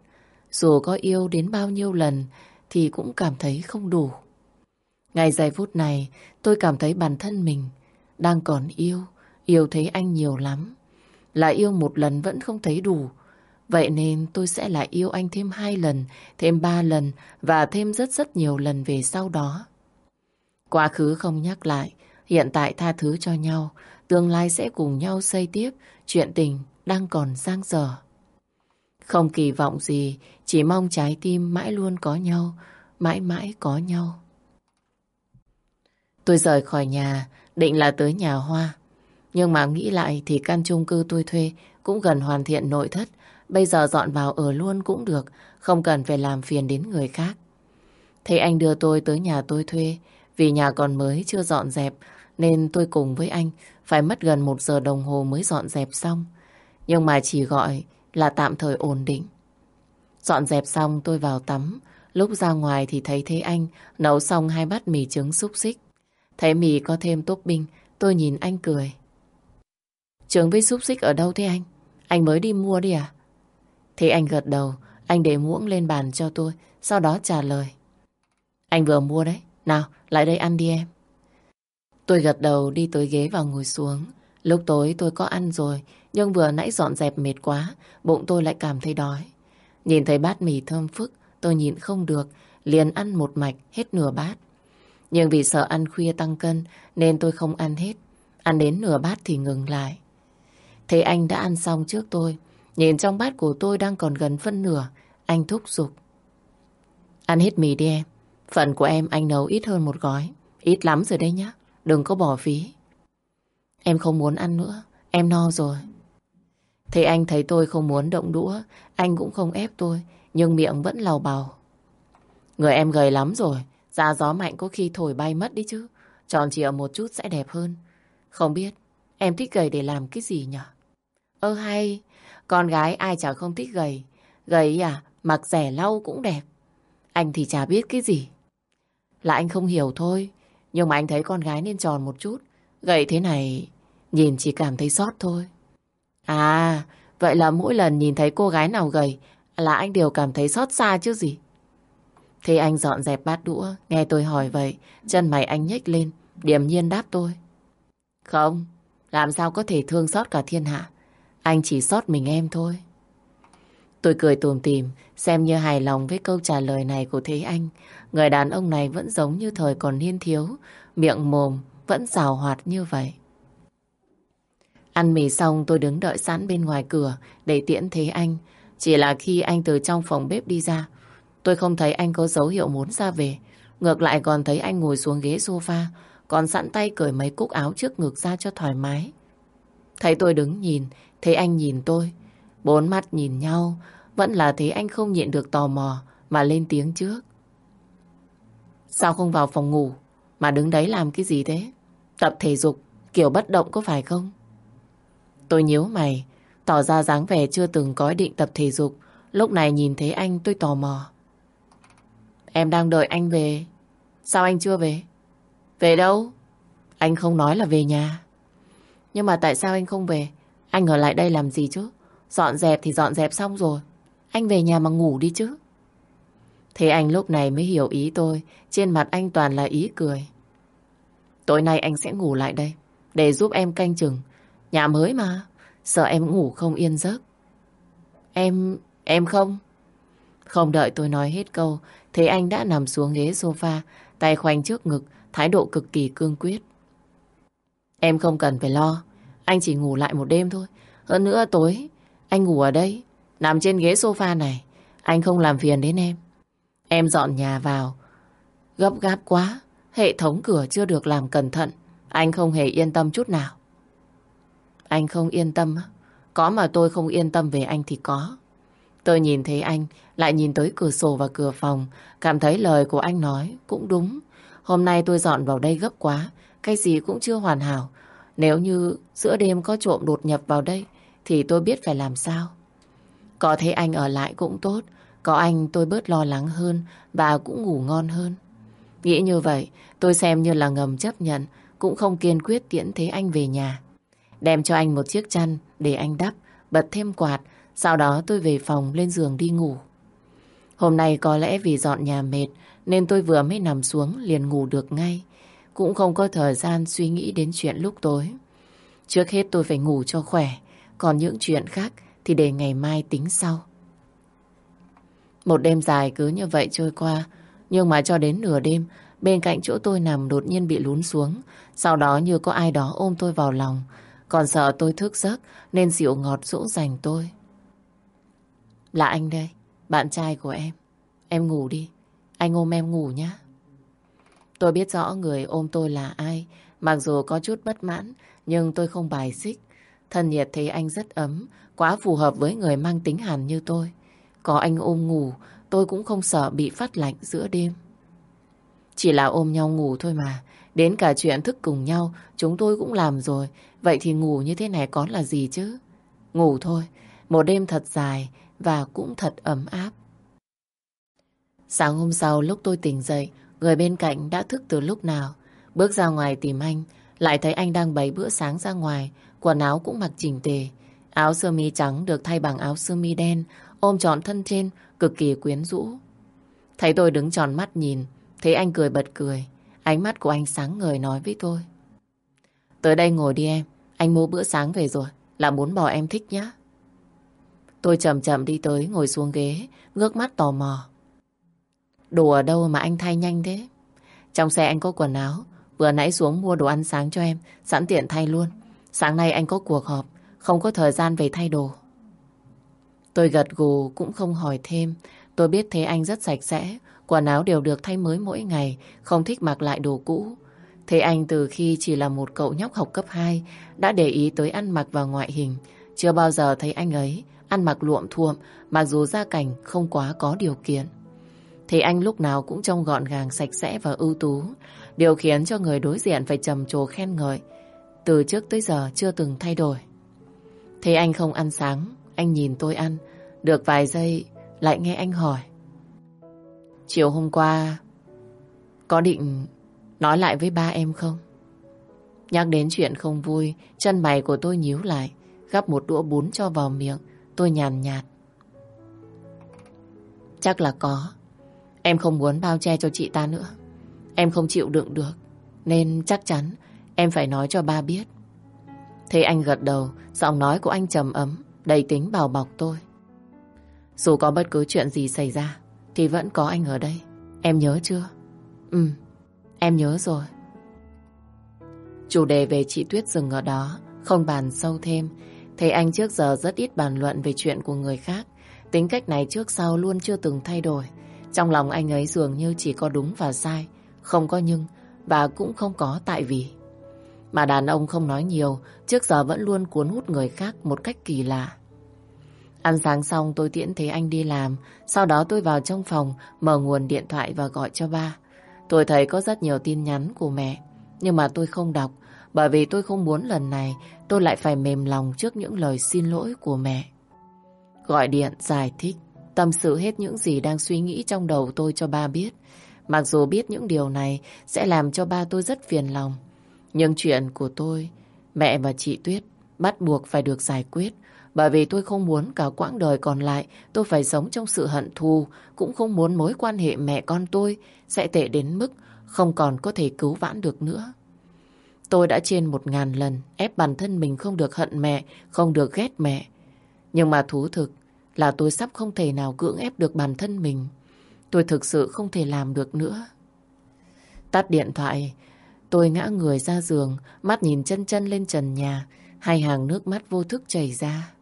dù có yêu đến bao nhiêu lần thì cũng cảm thấy không đủ. Ngày giây phút này, tôi cảm thấy bản thân mình đang còn yêu, yêu thấy anh nhiều lắm. Là yêu một lần vẫn không thấy đủ. Vậy nên tôi sẽ lại yêu anh thêm hai lần, thêm ba lần và thêm rất rất nhiều lần về sau đó. Quá khứ không nhắc lại, hiện tại tha thứ cho nhau, tương lai sẽ cùng nhau xây tiếp chuyện tình đang còn giang dở. Không kỳ vọng gì, chỉ mong trái tim mãi luôn có nhau, mãi mãi có nhau. Tôi rời khỏi nhà, định là tới nhà hoa. Nhưng mà nghĩ lại thì căn chung cư tôi thuê cũng gần hoàn thiện nội thất. Bây giờ dọn vào ở luôn cũng được, không cần phải làm phiền đến người khác. Thế anh đưa tôi tới nhà tôi thuê, vì nhà còn mới chưa dọn dẹp, nên tôi cùng với anh phải mất gần một giờ đồng hồ mới dọn dẹp xong. Nhưng mà chỉ gọi là tạm thời ổn định. Dọn dẹp xong tôi vào tắm, lúc ra ngoài thì thấy Thế Anh nấu xong hai bát mì trứng xúc xích. Thấy mì có thêm topping, tôi nhìn anh cười. Trứng với xúc xích ở đâu thế anh? Anh mới đi mua đi à? Thế anh gật đầu, anh để muỗng lên bàn cho tôi, sau đó trả lời. Anh vừa mua đấy, nào, lại đây ăn đi em. Tôi gật đầu đi tới ghế và ngồi xuống. Lúc tối tôi có ăn rồi, nhưng vừa nãy dọn dẹp mệt quá, bụng tôi lại cảm thấy đói. Nhìn thấy bát mì thơm phức, tôi nhìn không được, liền ăn một mạch hết nửa bát. Nhưng vì sợ ăn khuya tăng cân nên tôi không ăn hết. Ăn đến nửa bát thì ngừng lại. Thế anh đã ăn xong trước tôi. Nhìn trong bát của tôi đang còn gần phân nửa. Anh thúc giục. Ăn hết mì đi em. Phần của em anh nấu ít hơn một gói. Ít lắm rồi đây nhá. Đừng có bỏ phí. Em không muốn ăn nữa. Em no rồi. Thế anh thấy tôi không muốn động đũa. Anh cũng không ép tôi. Nhưng miệng vẫn lầu bào. Người em gầy lắm rồi. Ra gió mạnh có khi thổi bay mất đi chứ. Tròn trịa một chút sẽ đẹp hơn. Không biết em thích gầy để làm cái gì nhỉ? Ơ hay, con gái ai chả không thích gầy. Gầy à, mặc rẻ lau cũng đẹp. Anh thì chả biết cái gì. Là anh không hiểu thôi. Nhưng mà anh thấy con gái nên tròn một chút. Gầy thế này, nhìn chỉ cảm thấy sót thôi. À, vậy là mỗi lần nhìn thấy cô gái nào gầy là anh đều cảm thấy xót xa chứ gì. Thế anh dọn dẹp bát đũa, nghe tôi hỏi vậy, chân mày anh nhếch lên, điềm nhiên đáp tôi. Không, làm sao có thể thương xót cả thiên hạ. Anh chỉ xót mình em thôi. Tôi cười tùm tìm, xem như hài lòng với câu trả lời này của Thế Anh. Người đàn ông này vẫn giống như thời còn niên thiếu, miệng mồm vẫn rào hoạt như vậy. Ăn mì xong tôi đứng đợi sẵn bên ngoài cửa để tiễn Thế Anh. Chỉ là khi anh từ trong phòng bếp đi ra, tôi không thấy anh có dấu hiệu muốn ra về. Ngược lại còn thấy anh ngồi xuống ghế sofa, còn sẵn tay cởi mấy cúc áo trước ngực ra cho thoải mái. Thấy tôi đứng nhìn, thấy anh nhìn tôi. Bốn mắt nhìn nhau, vẫn là thấy anh không nhịn được tò mò mà lên tiếng trước. Sao không vào phòng ngủ mà đứng đấy làm cái gì thế? Tập thể dục, kiểu bất động có phải không? Tôi nhíu mày, tỏ ra dáng vẻ chưa từng có ý định tập thể dục. Lúc này nhìn thấy anh tôi tò mò. Em đang đợi anh về. Sao anh chưa về? Về đâu? Anh không nói là về nhà. Nhưng mà tại sao anh không về? Anh ở lại đây làm gì chứ? Dọn dẹp thì dọn dẹp xong rồi. Anh về nhà mà ngủ đi chứ. Thế anh lúc này mới hiểu ý tôi. Trên mặt anh toàn là ý cười. Tối nay anh sẽ ngủ lại đây. Để giúp em canh chừng. Nhà mới mà. Sợ em ngủ không yên giấc. Em... em không? Không đợi tôi nói hết câu. thấy anh đã nằm xuống ghế sofa. Tay khoanh trước ngực. Thái độ cực kỳ cương quyết. Em không cần phải lo. Anh chỉ ngủ lại một đêm thôi. Hơn nữa tối, anh ngủ ở đây, nằm trên ghế sofa này. Anh không làm phiền đến em. Em dọn nhà vào. Gấp gáp quá, hệ thống cửa chưa được làm cẩn thận. Anh không hề yên tâm chút nào. Anh không yên tâm Có mà tôi không yên tâm về anh thì có. Tôi nhìn thấy anh, lại nhìn tới cửa sổ và cửa phòng, cảm thấy lời của anh nói cũng đúng. Hôm nay tôi dọn vào đây gấp quá, cái gì cũng chưa hoàn hảo. Nếu như giữa đêm có trộm đột nhập vào đây, thì tôi biết phải làm sao. Có thấy anh ở lại cũng tốt, có anh tôi bớt lo lắng hơn và cũng ngủ ngon hơn. Nghĩ như vậy, tôi xem như là ngầm chấp nhận, cũng không kiên quyết tiễn thế anh về nhà. Đem cho anh một chiếc chăn để anh đắp, bật thêm quạt, sau đó tôi về phòng lên giường đi ngủ. Hôm nay có lẽ vì dọn nhà mệt nên tôi vừa mới nằm xuống liền ngủ được ngay. Cũng không có thời gian suy nghĩ đến chuyện lúc tối. Trước hết tôi phải ngủ cho khỏe, còn những chuyện khác thì để ngày mai tính sau. Một đêm dài cứ như vậy trôi qua, nhưng mà cho đến nửa đêm, bên cạnh chỗ tôi nằm đột nhiên bị lún xuống. Sau đó như có ai đó ôm tôi vào lòng, còn sợ tôi thức giấc nên dịu ngọt dỗ dành tôi. Là anh đây, bạn trai của em. Em ngủ đi, anh ôm em ngủ nhé. Tôi biết rõ người ôm tôi là ai, mặc dù có chút bất mãn, nhưng tôi không bài xích. Thân nhiệt thấy anh rất ấm, quá phù hợp với người mang tính hàn như tôi. Có anh ôm ngủ, tôi cũng không sợ bị phát lạnh giữa đêm. Chỉ là ôm nhau ngủ thôi mà, đến cả chuyện thức cùng nhau, chúng tôi cũng làm rồi. Vậy thì ngủ như thế này có là gì chứ? Ngủ thôi, một đêm thật dài và cũng thật ấm áp. Sáng hôm sau lúc tôi tỉnh dậy, người bên cạnh đã thức từ lúc nào. Bước ra ngoài tìm anh, lại thấy anh đang bày bữa sáng ra ngoài, quần áo cũng mặc chỉnh tề. Áo sơ mi trắng được thay bằng áo sơ mi đen, ôm trọn thân trên, cực kỳ quyến rũ. Thấy tôi đứng tròn mắt nhìn, thấy anh cười bật cười. Ánh mắt của anh sáng ngời nói với tôi. Tới đây ngồi đi em, anh mua bữa sáng về rồi, là muốn bò em thích nhá. Tôi chậm chậm đi tới, ngồi xuống ghế, ngước mắt tò mò. Đồ ở đâu mà anh thay nhanh thế? Trong xe anh có quần áo, vừa nãy xuống mua đồ ăn sáng cho em, sẵn tiện thay luôn. Sáng nay anh có cuộc họp, không có thời gian về thay đồ. Tôi gật gù cũng không hỏi thêm. Tôi biết thế anh rất sạch sẽ, quần áo đều được thay mới mỗi ngày, không thích mặc lại đồ cũ. Thế anh từ khi chỉ là một cậu nhóc học cấp 2 đã để ý tới ăn mặc và ngoại hình. Chưa bao giờ thấy anh ấy ăn mặc luộm thuộm mặc dù gia cảnh không quá có điều kiện. Thế anh lúc nào cũng trông gọn gàng, sạch sẽ và ưu tú. Điều khiến cho người đối diện phải trầm trồ khen ngợi. Từ trước tới giờ chưa từng thay đổi. Thế anh không ăn sáng, anh nhìn tôi ăn. Được vài giây lại nghe anh hỏi. Chiều hôm qua có định nói lại với ba em không? Nhắc đến chuyện không vui, chân mày của tôi nhíu lại, gắp một đũa bún cho vào miệng, tôi nhàn nhạt. Chắc là có. Em không muốn bao che cho chị ta nữa. Em không chịu đựng được. Nên chắc chắn em phải nói cho ba biết. Thế anh gật đầu, giọng nói của anh trầm ấm, đầy tính bào bọc tôi. Dù có bất cứ chuyện gì xảy ra, thì vẫn có anh ở đây. Em nhớ chưa? Ừ, em nhớ rồi. Chủ đề về chị Tuyết dừng ở đó, không bàn sâu thêm. Thấy anh trước giờ rất ít bàn luận về chuyện của người khác. Tính cách này trước sau luôn chưa từng thay đổi. Trong lòng anh ấy dường như chỉ có đúng và sai, không có nhưng và cũng không có tại vì. Mà đàn ông không nói nhiều, trước giờ vẫn luôn cuốn hút người khác một cách kỳ lạ. Ăn sáng xong tôi tiễn thấy anh đi làm, sau đó tôi vào trong phòng, mở nguồn điện thoại và gọi cho ba. Tôi thấy có rất nhiều tin nhắn của mẹ, nhưng mà tôi không đọc, bởi vì tôi không muốn lần này tôi lại phải mềm lòng trước những lời xin lỗi của mẹ. Gọi điện giải thích, tâm sự hết những gì đang suy nghĩ trong đầu tôi cho ba biết. Mặc dù biết những điều này sẽ làm cho ba tôi rất phiền lòng. Nhưng chuyện của tôi, mẹ và chị Tuyết bắt buộc phải được giải quyết. Bởi vì tôi không muốn cả quãng đời còn lại tôi phải sống trong sự hận thù, cũng không muốn mối quan hệ mẹ con tôi sẽ tệ đến mức không còn có thể cứu vãn được nữa. Tôi đã trên một ngàn lần ép bản thân mình không được hận mẹ, không được ghét mẹ. Nhưng mà thú thực là tôi sắp không thể nào cưỡng ép được bản thân mình. Tôi thực sự không thể làm được nữa. Tắt điện thoại, tôi ngã người ra giường, mắt nhìn chân chân lên trần nhà. hai hàng nước mắt vô thức chảy ra.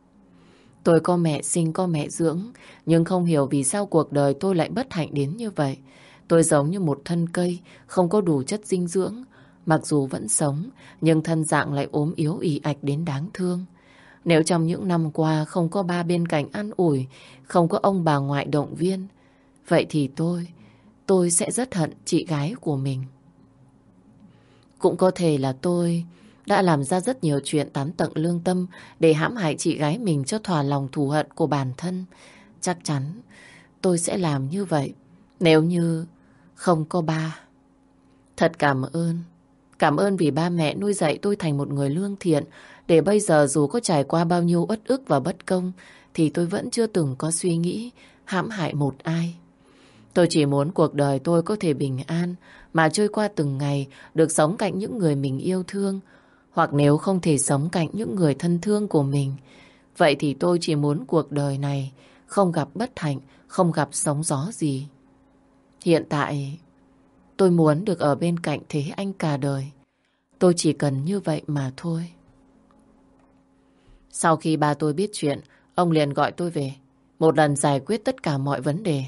Tôi có mẹ sinh có mẹ dưỡng, nhưng không hiểu vì sao cuộc đời tôi lại bất hạnh đến như vậy. Tôi giống như một thân cây, không có đủ chất dinh dưỡng. Mặc dù vẫn sống, nhưng thân dạng lại ốm yếu ỉ ạch đến đáng thương. Nếu trong những năm qua không có ba bên cạnh an ủi, không có ông bà ngoại động viên, vậy thì tôi, tôi sẽ rất hận chị gái của mình. Cũng có thể là tôi đã làm ra rất nhiều chuyện tán tận lương tâm để hãm hại chị gái mình cho thỏa lòng thù hận của bản thân. Chắc chắn tôi sẽ làm như vậy nếu như không có ba. Thật cảm ơn. Cảm ơn vì ba mẹ nuôi dạy tôi thành một người lương thiện để bây giờ dù có trải qua bao nhiêu uất ức và bất công thì tôi vẫn chưa từng có suy nghĩ hãm hại một ai. Tôi chỉ muốn cuộc đời tôi có thể bình an mà trôi qua từng ngày, được sống cạnh những người mình yêu thương hoặc nếu không thể sống cạnh những người thân thương của mình vậy thì tôi chỉ muốn cuộc đời này không gặp bất hạnh, không gặp sóng gió gì. Hiện tại tôi muốn được ở bên cạnh thế anh cả đời. Tôi chỉ cần như vậy mà thôi. Sau khi ba tôi biết chuyện, ông liền gọi tôi về. Một lần giải quyết tất cả mọi vấn đề.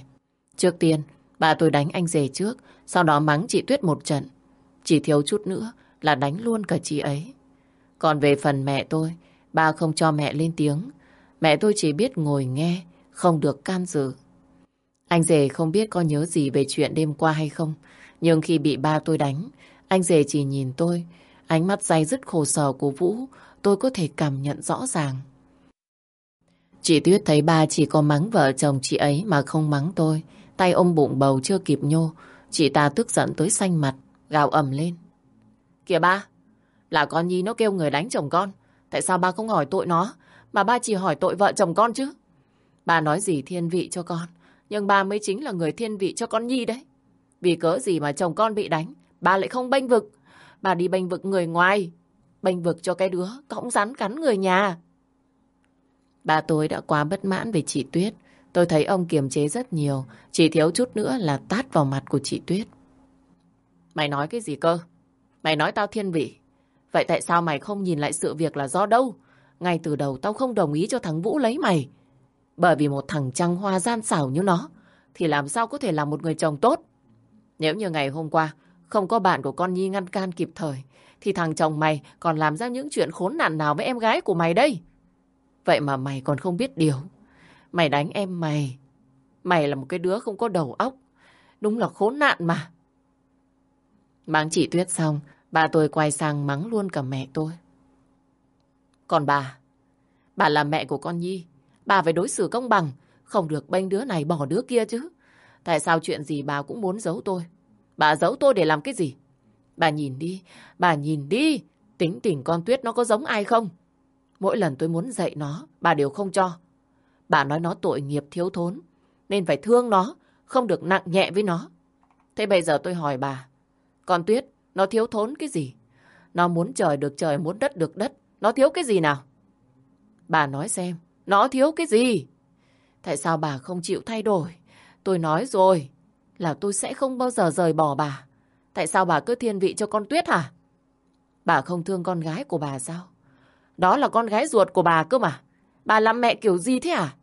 Trước tiên, bà tôi đánh anh rể trước, sau đó mắng chị Tuyết một trận. Chỉ thiếu chút nữa là đánh luôn cả chị ấy. Còn về phần mẹ tôi, ba không cho mẹ lên tiếng. Mẹ tôi chỉ biết ngồi nghe, không được can dự. Anh rể không biết có nhớ gì về chuyện đêm qua hay không. Nhưng khi bị ba tôi đánh, anh rể chỉ nhìn tôi. Ánh mắt day dứt khổ sở của Vũ, tôi có thể cảm nhận rõ ràng. Chị Tuyết thấy ba chỉ có mắng vợ chồng chị ấy mà không mắng tôi. Tay ôm bụng bầu chưa kịp nhô. Chị ta tức giận tới xanh mặt, gào ầm lên. Kìa ba, là con Nhi nó kêu người đánh chồng con. Tại sao ba không hỏi tội nó, mà ba chỉ hỏi tội vợ chồng con chứ? Ba nói gì thiên vị cho con, nhưng ba mới chính là người thiên vị cho con Nhi đấy. Vì cớ gì mà chồng con bị đánh, ba lại không bênh vực. Bà đi bênh vực người ngoài, bênh vực cho cái đứa cõng rắn cắn người nhà. Ba tôi đã quá bất mãn về chị Tuyết. Tôi thấy ông kiềm chế rất nhiều, chỉ thiếu chút nữa là tát vào mặt của chị Tuyết. Mày nói cái gì cơ? Mày nói tao thiên vị. Vậy tại sao mày không nhìn lại sự việc là do đâu? Ngay từ đầu tao không đồng ý cho thằng Vũ lấy mày. Bởi vì một thằng trăng hoa gian xảo như nó, thì làm sao có thể là một người chồng tốt? Nếu như ngày hôm qua không có bạn của con Nhi ngăn can kịp thời, thì thằng chồng mày còn làm ra những chuyện khốn nạn nào với em gái của mày đây? Vậy mà mày còn không biết điều. Mày đánh em mày. Mày là một cái đứa không có đầu óc. Đúng là khốn nạn mà. Mắng Chỉ Tuyết xong, bà tôi quay sang mắng luôn cả mẹ tôi. Còn bà, bà là mẹ của con Nhi. Bà phải đối xử công bằng, không được bênh đứa này bỏ đứa kia chứ. Tại sao chuyện gì bà cũng muốn giấu tôi? Bà giấu tôi để làm cái gì? Bà nhìn đi, bà nhìn đi. Tính tình con Tuyết nó có giống ai không? Mỗi lần tôi muốn dạy nó, bà đều không cho. Bà nói nó tội nghiệp thiếu thốn, nên phải thương nó, không được nặng nhẹ với nó. Thế bây giờ tôi hỏi bà, con Tuyết, nó thiếu thốn cái gì? Nó muốn trời được trời, muốn đất được đất. Nó thiếu cái gì nào? Bà nói xem, nó thiếu cái gì? Tại sao bà không chịu thay đổi? Tôi nói rồi, là tôi sẽ không bao giờ rời bỏ bà. Tại sao bà cứ thiên vị cho con Tuyết hả? Bà không thương con gái của bà sao? Đó là con gái ruột của bà cơ mà. Bà làm mẹ kiểu gì thế à?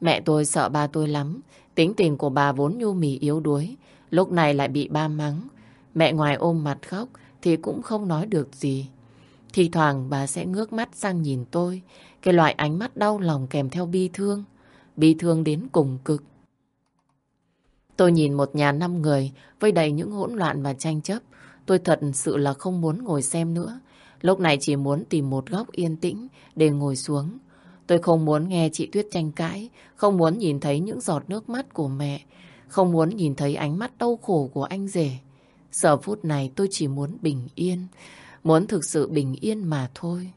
Mẹ tôi sợ ba tôi lắm. Tính tình của bà vốn nhu mì yếu đuối. Lúc này lại bị ba mắng. Mẹ ngoài ôm mặt khóc thì cũng không nói được gì. Thì thoảng bà sẽ ngước mắt sang nhìn tôi. Cái loại ánh mắt đau lòng kèm theo bi thương. Bi thương đến cùng cực. Tôi nhìn một nhà năm người với đầy những hỗn loạn và tranh chấp. Tôi thật sự là không muốn ngồi xem nữa. Lúc này chỉ muốn tìm một góc yên tĩnh để ngồi xuống. Tôi không muốn nghe chị Tuyết tranh cãi, không muốn nhìn thấy những giọt nước mắt của mẹ, không muốn nhìn thấy ánh mắt đau khổ của anh rể. Giờ phút này tôi chỉ muốn bình yên, muốn thực sự bình yên mà thôi.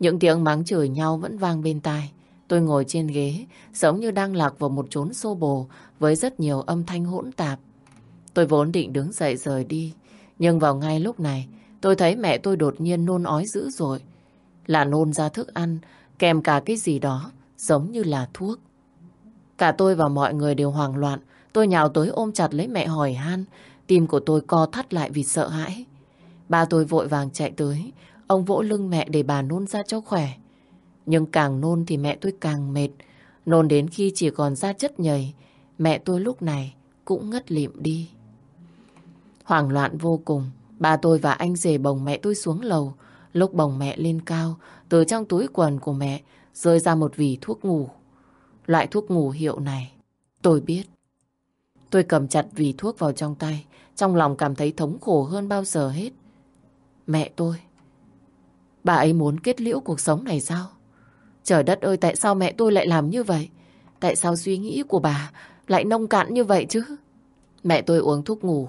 Những tiếng mắng chửi nhau vẫn vang bên tai. Tôi ngồi trên ghế, giống như đang lạc vào một chốn xô bồ với rất nhiều âm thanh hỗn tạp. Tôi vốn định đứng dậy rời đi, nhưng vào ngay lúc này, tôi thấy mẹ tôi đột nhiên nôn ói dữ dội. Là nôn ra thức ăn, kèm cả cái gì đó, giống như là thuốc. Cả tôi và mọi người đều hoảng loạn, tôi nhào tới ôm chặt lấy mẹ hỏi han, tim của tôi co thắt lại vì sợ hãi. Ba tôi vội vàng chạy tới, ông vỗ lưng mẹ để bà nôn ra cho khỏe. Nhưng càng nôn thì mẹ tôi càng mệt. Nôn đến khi chỉ còn da chất nhầy, mẹ tôi lúc này cũng ngất lịm đi. Hoảng loạn vô cùng, ba tôi và anh rể bồng mẹ tôi xuống lầu. Lúc bồng mẹ lên cao, từ trong túi quần của mẹ rơi ra một vỉ thuốc ngủ. Loại thuốc ngủ hiệu này, tôi biết. Tôi cầm chặt vỉ thuốc vào trong tay, trong lòng cảm thấy thống khổ hơn bao giờ hết. Mẹ tôi, bà ấy muốn kết liễu cuộc sống này sao? Trời đất ơi, tại sao mẹ tôi lại làm như vậy? Tại sao suy nghĩ của bà lại nông cạn như vậy chứ? Mẹ tôi uống thuốc ngủ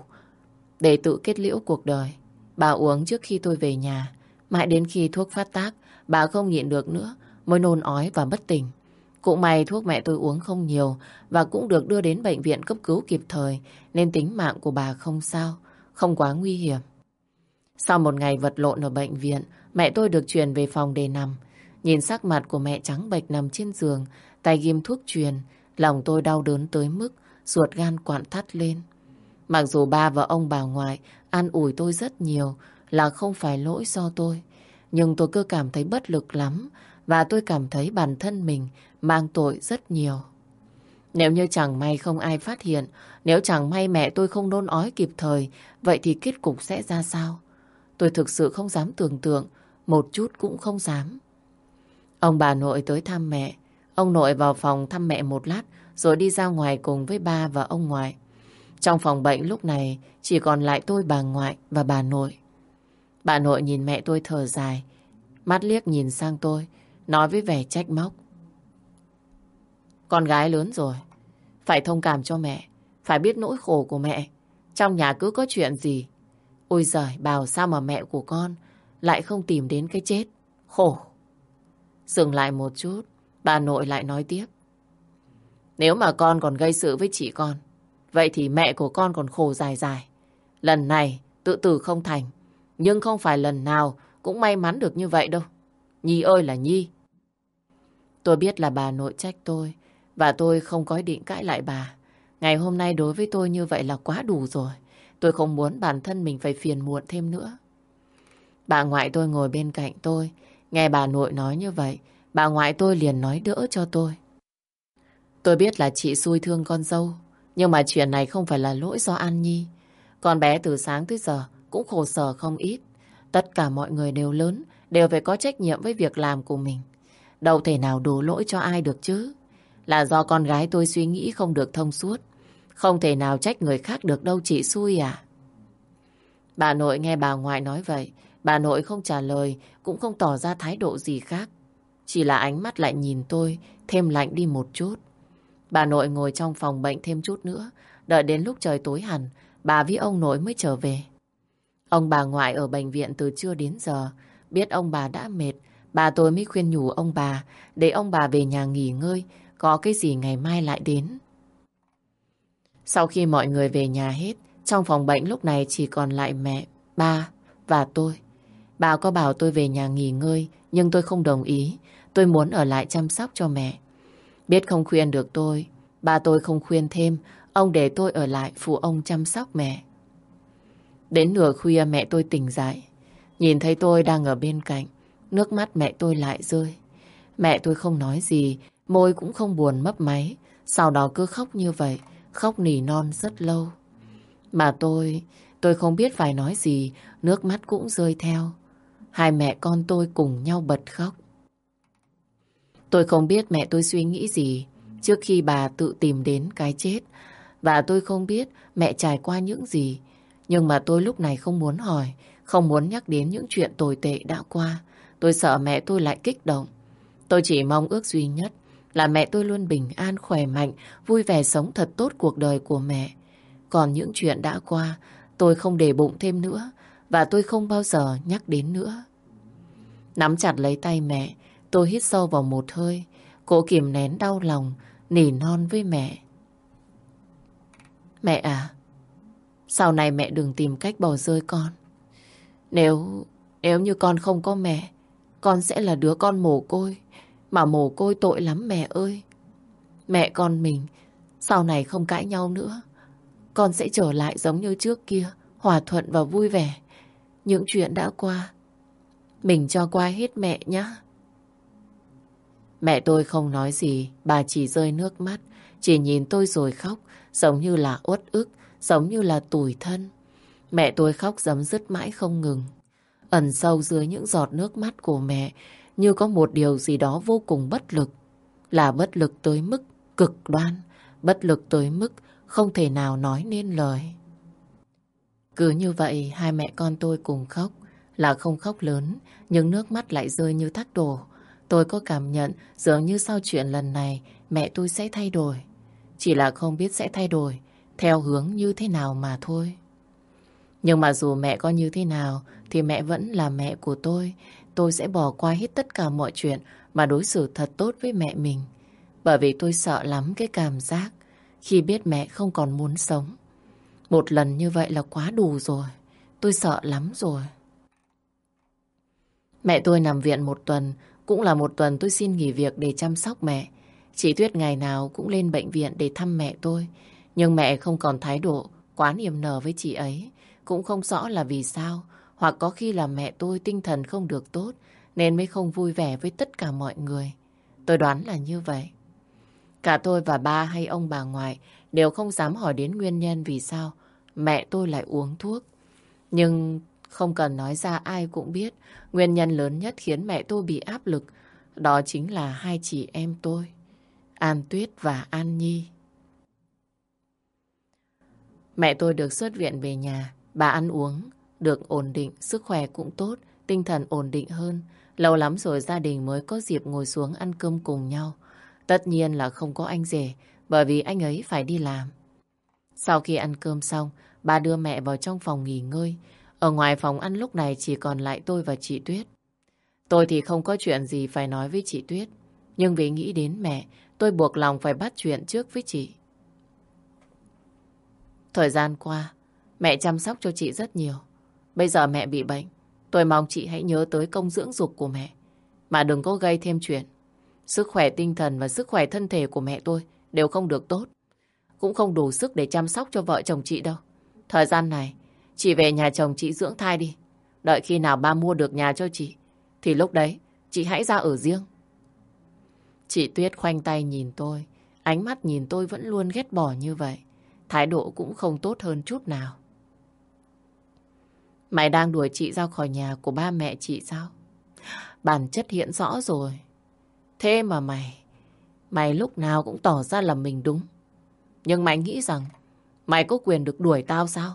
để tự kết liễu cuộc đời. Bà uống trước khi tôi về nhà. Mãi đến khi thuốc phát tác, bà không nhịn được nữa, mới nôn ói và bất tỉnh. Cũng may thuốc mẹ tôi uống không nhiều và cũng được đưa đến bệnh viện cấp cứu kịp thời nên tính mạng của bà không sao, không quá nguy hiểm. Sau một ngày vật lộn ở bệnh viện, mẹ tôi được chuyển về phòng để nằm. Nhìn sắc mặt của mẹ trắng bệch nằm trên giường, tay ghim thuốc truyền, lòng tôi đau đớn tới mức ruột gan quặn thắt lên. Mặc dù ba và ông bà ngoại an ủi tôi rất nhiều là không phải lỗi do tôi, nhưng tôi cứ cảm thấy bất lực lắm và tôi cảm thấy bản thân mình mang tội rất nhiều. Nếu như chẳng may không ai phát hiện, nếu chẳng may mẹ tôi không nôn ói kịp thời, vậy thì kết cục sẽ ra sao? Tôi thực sự không dám tưởng tượng, một chút cũng không dám. Ông bà nội tới thăm mẹ. Ông nội vào phòng thăm mẹ một lát, rồi đi ra ngoài cùng với ba và ông ngoại. Trong phòng bệnh lúc này chỉ còn lại tôi bà ngoại và bà nội. Bà nội nhìn mẹ tôi thở dài, mắt liếc nhìn sang tôi, nói với vẻ trách móc. Con gái lớn rồi, phải thông cảm cho mẹ, phải biết nỗi khổ của mẹ. Trong nhà cứ có chuyện gì. Ôi giời, bảo sao mà mẹ của con lại không tìm đến cái chết. Khổ. Dừng lại một chút, bà nội lại nói tiếp. Nếu mà con còn gây sự với chị con, vậy thì mẹ của con còn khổ dài dài. Lần này tự tử không thành, nhưng không phải lần nào cũng may mắn được như vậy đâu. Nhi ơi là Nhi. Tôi biết là bà nội trách tôi, và tôi không có ý định cãi lại bà. Ngày hôm nay đối với tôi như vậy là quá đủ rồi. Tôi không muốn bản thân mình phải phiền muộn thêm nữa. Bà ngoại tôi ngồi bên cạnh tôi. Nghe bà nội nói như vậy, bà ngoại tôi liền nói đỡ cho tôi. Tôi biết là chị xui thương con dâu, nhưng mà chuyện này không phải là lỗi do An Nhi. Con bé từ sáng tới giờ cũng khổ sở không ít. Tất cả mọi người đều lớn, đều phải có trách nhiệm với việc làm của mình. Đâu thể nào đổ lỗi cho ai được chứ. Là do con gái tôi suy nghĩ không được thông suốt. Không thể nào trách người khác được đâu chị xui à. Bà nội nghe bà ngoại nói vậy, bà nội không trả lời, cũng không tỏ ra thái độ gì khác. Chỉ là ánh mắt lại nhìn tôi, thêm lạnh đi một chút. Bà nội ngồi trong phòng bệnh thêm chút nữa, đợi đến lúc trời tối hẳn, bà với ông nội mới trở về. Ông bà ngoại ở bệnh viện từ trưa đến giờ, biết ông bà đã mệt, bà tôi mới khuyên nhủ ông bà để ông bà về nhà nghỉ ngơi, có cái gì ngày mai lại đến. Sau khi mọi người về nhà hết, trong phòng bệnh lúc này chỉ còn lại mẹ, ba và tôi. Bà có bảo tôi về nhà nghỉ ngơi, nhưng tôi không đồng ý. Tôi muốn ở lại chăm sóc cho mẹ. Biết không khuyên được tôi, ba tôi không khuyên thêm, ông để tôi ở lại phụ ông chăm sóc mẹ. Đến nửa khuya mẹ tôi tỉnh dậy, nhìn thấy tôi đang ở bên cạnh, nước mắt mẹ tôi lại rơi. Mẹ tôi không nói gì, môi cũng không buồn mấp máy, sau đó cứ khóc như vậy, khóc nỉ non rất lâu. Mà tôi, tôi không biết phải nói gì, nước mắt cũng rơi theo. Hai mẹ con tôi cùng nhau bật khóc. Tôi không biết mẹ tôi suy nghĩ gì trước khi bà tự tìm đến cái chết. Và tôi không biết mẹ trải qua những gì. Nhưng mà tôi lúc này không muốn hỏi, không muốn nhắc đến những chuyện tồi tệ đã qua. Tôi sợ mẹ tôi lại kích động. Tôi chỉ mong ước duy nhất là mẹ tôi luôn bình an, khỏe mạnh, vui vẻ sống thật tốt cuộc đời của mẹ. Còn những chuyện đã qua, tôi không để bụng thêm nữa và tôi không bao giờ nhắc đến nữa. Nắm chặt lấy tay mẹ, tôi hít sâu vào một hơi, cố kiềm nén đau lòng, nỉ non với mẹ. Mẹ à, sau này mẹ đừng tìm cách bỏ rơi con. Nếu, nếu như con không có mẹ, con sẽ là đứa con mồ côi. Mà mồ côi tội lắm mẹ ơi. Mẹ con mình sau này không cãi nhau nữa. Con sẽ trở lại giống như trước kia, hòa thuận và vui vẻ. Những chuyện đã qua, Mình cho qua hết mẹ nhé. Mẹ tôi không nói gì, bà chỉ rơi nước mắt, chỉ nhìn tôi rồi khóc, giống như là uất ức, giống như là tủi thân. Mẹ tôi khóc dấm dứt mãi không ngừng. Ẩn sâu dưới những giọt nước mắt của mẹ như có một điều gì đó vô cùng bất lực. Là bất lực tới mức cực đoan, bất lực tới mức không thể nào nói nên lời. Cứ như vậy hai mẹ con tôi cùng khóc, là không khóc lớn, nhưng nước mắt lại rơi như thác đổ. Tôi có cảm nhận dường như sau chuyện lần này mẹ tôi sẽ thay đổi. Chỉ là không biết sẽ thay đổi theo hướng như thế nào mà thôi. Nhưng mà dù mẹ có như thế nào thì mẹ vẫn là mẹ của tôi. Tôi sẽ bỏ qua hết tất cả mọi chuyện mà đối xử thật tốt với mẹ mình. Bởi vì tôi sợ lắm cái cảm giác khi biết mẹ không còn muốn sống. Một lần như vậy là quá đủ rồi. Tôi sợ lắm rồi. Mẹ tôi nằm viện một tuần, cũng là một tuần tôi xin nghỉ việc để chăm sóc mẹ. Chị Tuyết ngày nào cũng lên bệnh viện để thăm mẹ tôi. Nhưng mẹ không còn thái độ quá niềm nở với chị ấy. Cũng không rõ là vì sao. Hoặc có khi là mẹ tôi tinh thần không được tốt nên mới không vui vẻ với tất cả mọi người. Tôi đoán là như vậy. Cả tôi và ba hay ông bà ngoại đều không dám hỏi đến nguyên nhân vì sao mẹ tôi lại uống thuốc. Nhưng không cần nói ra ai cũng biết nguyên nhân lớn nhất khiến mẹ tôi bị áp lực đó chính là hai chị em tôi, An Tuyết và An Nhi. Mẹ tôi được xuất viện về nhà, bà ăn uống, được ổn định, sức khỏe cũng tốt, tinh thần ổn định hơn. Lâu lắm rồi gia đình mới có dịp ngồi xuống ăn cơm cùng nhau. Tất nhiên là không có anh rể, bởi vì anh ấy phải đi làm. Sau khi ăn cơm xong, bà đưa mẹ vào trong phòng nghỉ ngơi. Ở ngoài phòng ăn lúc này chỉ còn lại tôi và chị Tuyết. Tôi thì không có chuyện gì phải nói với chị Tuyết. Nhưng vì nghĩ đến mẹ, tôi buộc lòng phải bắt chuyện trước với chị. Thời gian qua, mẹ chăm sóc cho chị rất nhiều. Bây giờ mẹ bị bệnh, tôi mong chị hãy nhớ tới công dưỡng dục của mẹ. Mà đừng có gây thêm chuyện. Sức khỏe tinh thần và sức khỏe thân thể của mẹ tôi đều không được tốt. Cũng không đủ sức để chăm sóc cho vợ chồng chị đâu. Thời gian này, chị về nhà chồng chị dưỡng thai đi. Đợi khi nào ba mua được nhà cho chị, thì lúc đấy chị hãy ra ở riêng. Chị Tuyết khoanh tay nhìn tôi, ánh mắt nhìn tôi vẫn luôn ghét bỏ như vậy. Thái độ cũng không tốt hơn chút nào. Mày đang đuổi chị ra khỏi nhà của ba mẹ chị sao? Bản chất hiện rõ rồi. Thế mà mày, mày lúc nào cũng tỏ ra là mình đúng. Nhưng mày nghĩ rằng mày có quyền được đuổi tao sao?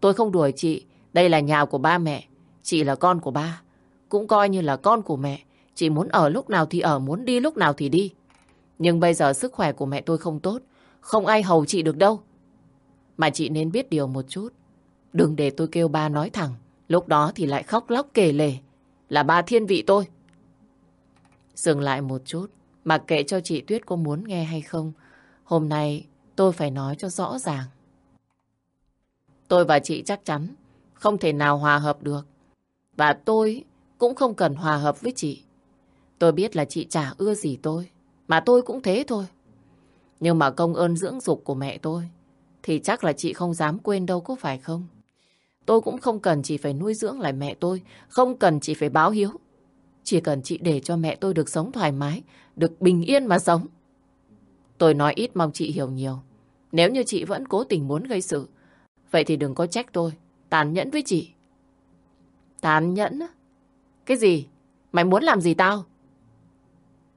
Tôi không đuổi chị, đây là nhà của ba mẹ. Chị là con của ba, cũng coi như là con của mẹ. Chị muốn ở lúc nào thì ở, muốn đi lúc nào thì đi. Nhưng bây giờ sức khỏe của mẹ tôi không tốt, không ai hầu chị được đâu. Mà chị nên biết điều một chút. Đừng để tôi kêu ba nói thẳng, lúc đó thì lại khóc lóc kể lể. Là ba thiên vị tôi. Dừng lại một chút, mặc kệ cho chị Tuyết có muốn nghe hay không. Hôm nay tôi phải nói cho rõ ràng. Tôi và chị chắc chắn không thể nào hòa hợp được. Và tôi cũng không cần hòa hợp với chị. Tôi biết là chị chả ưa gì tôi, mà tôi cũng thế thôi. Nhưng mà công ơn dưỡng dục của mẹ tôi thì chắc là chị không dám quên đâu có phải không? Tôi cũng không cần chị phải nuôi dưỡng lại mẹ tôi, không cần chị phải báo hiếu. Chỉ cần chị để cho mẹ tôi được sống thoải mái, được bình yên mà sống. Tôi nói ít mong chị hiểu nhiều. Nếu như chị vẫn cố tình muốn gây sự, vậy thì đừng có trách tôi, tàn nhẫn với chị. Tàn nhẫn á? Cái gì? Mày muốn làm gì tao?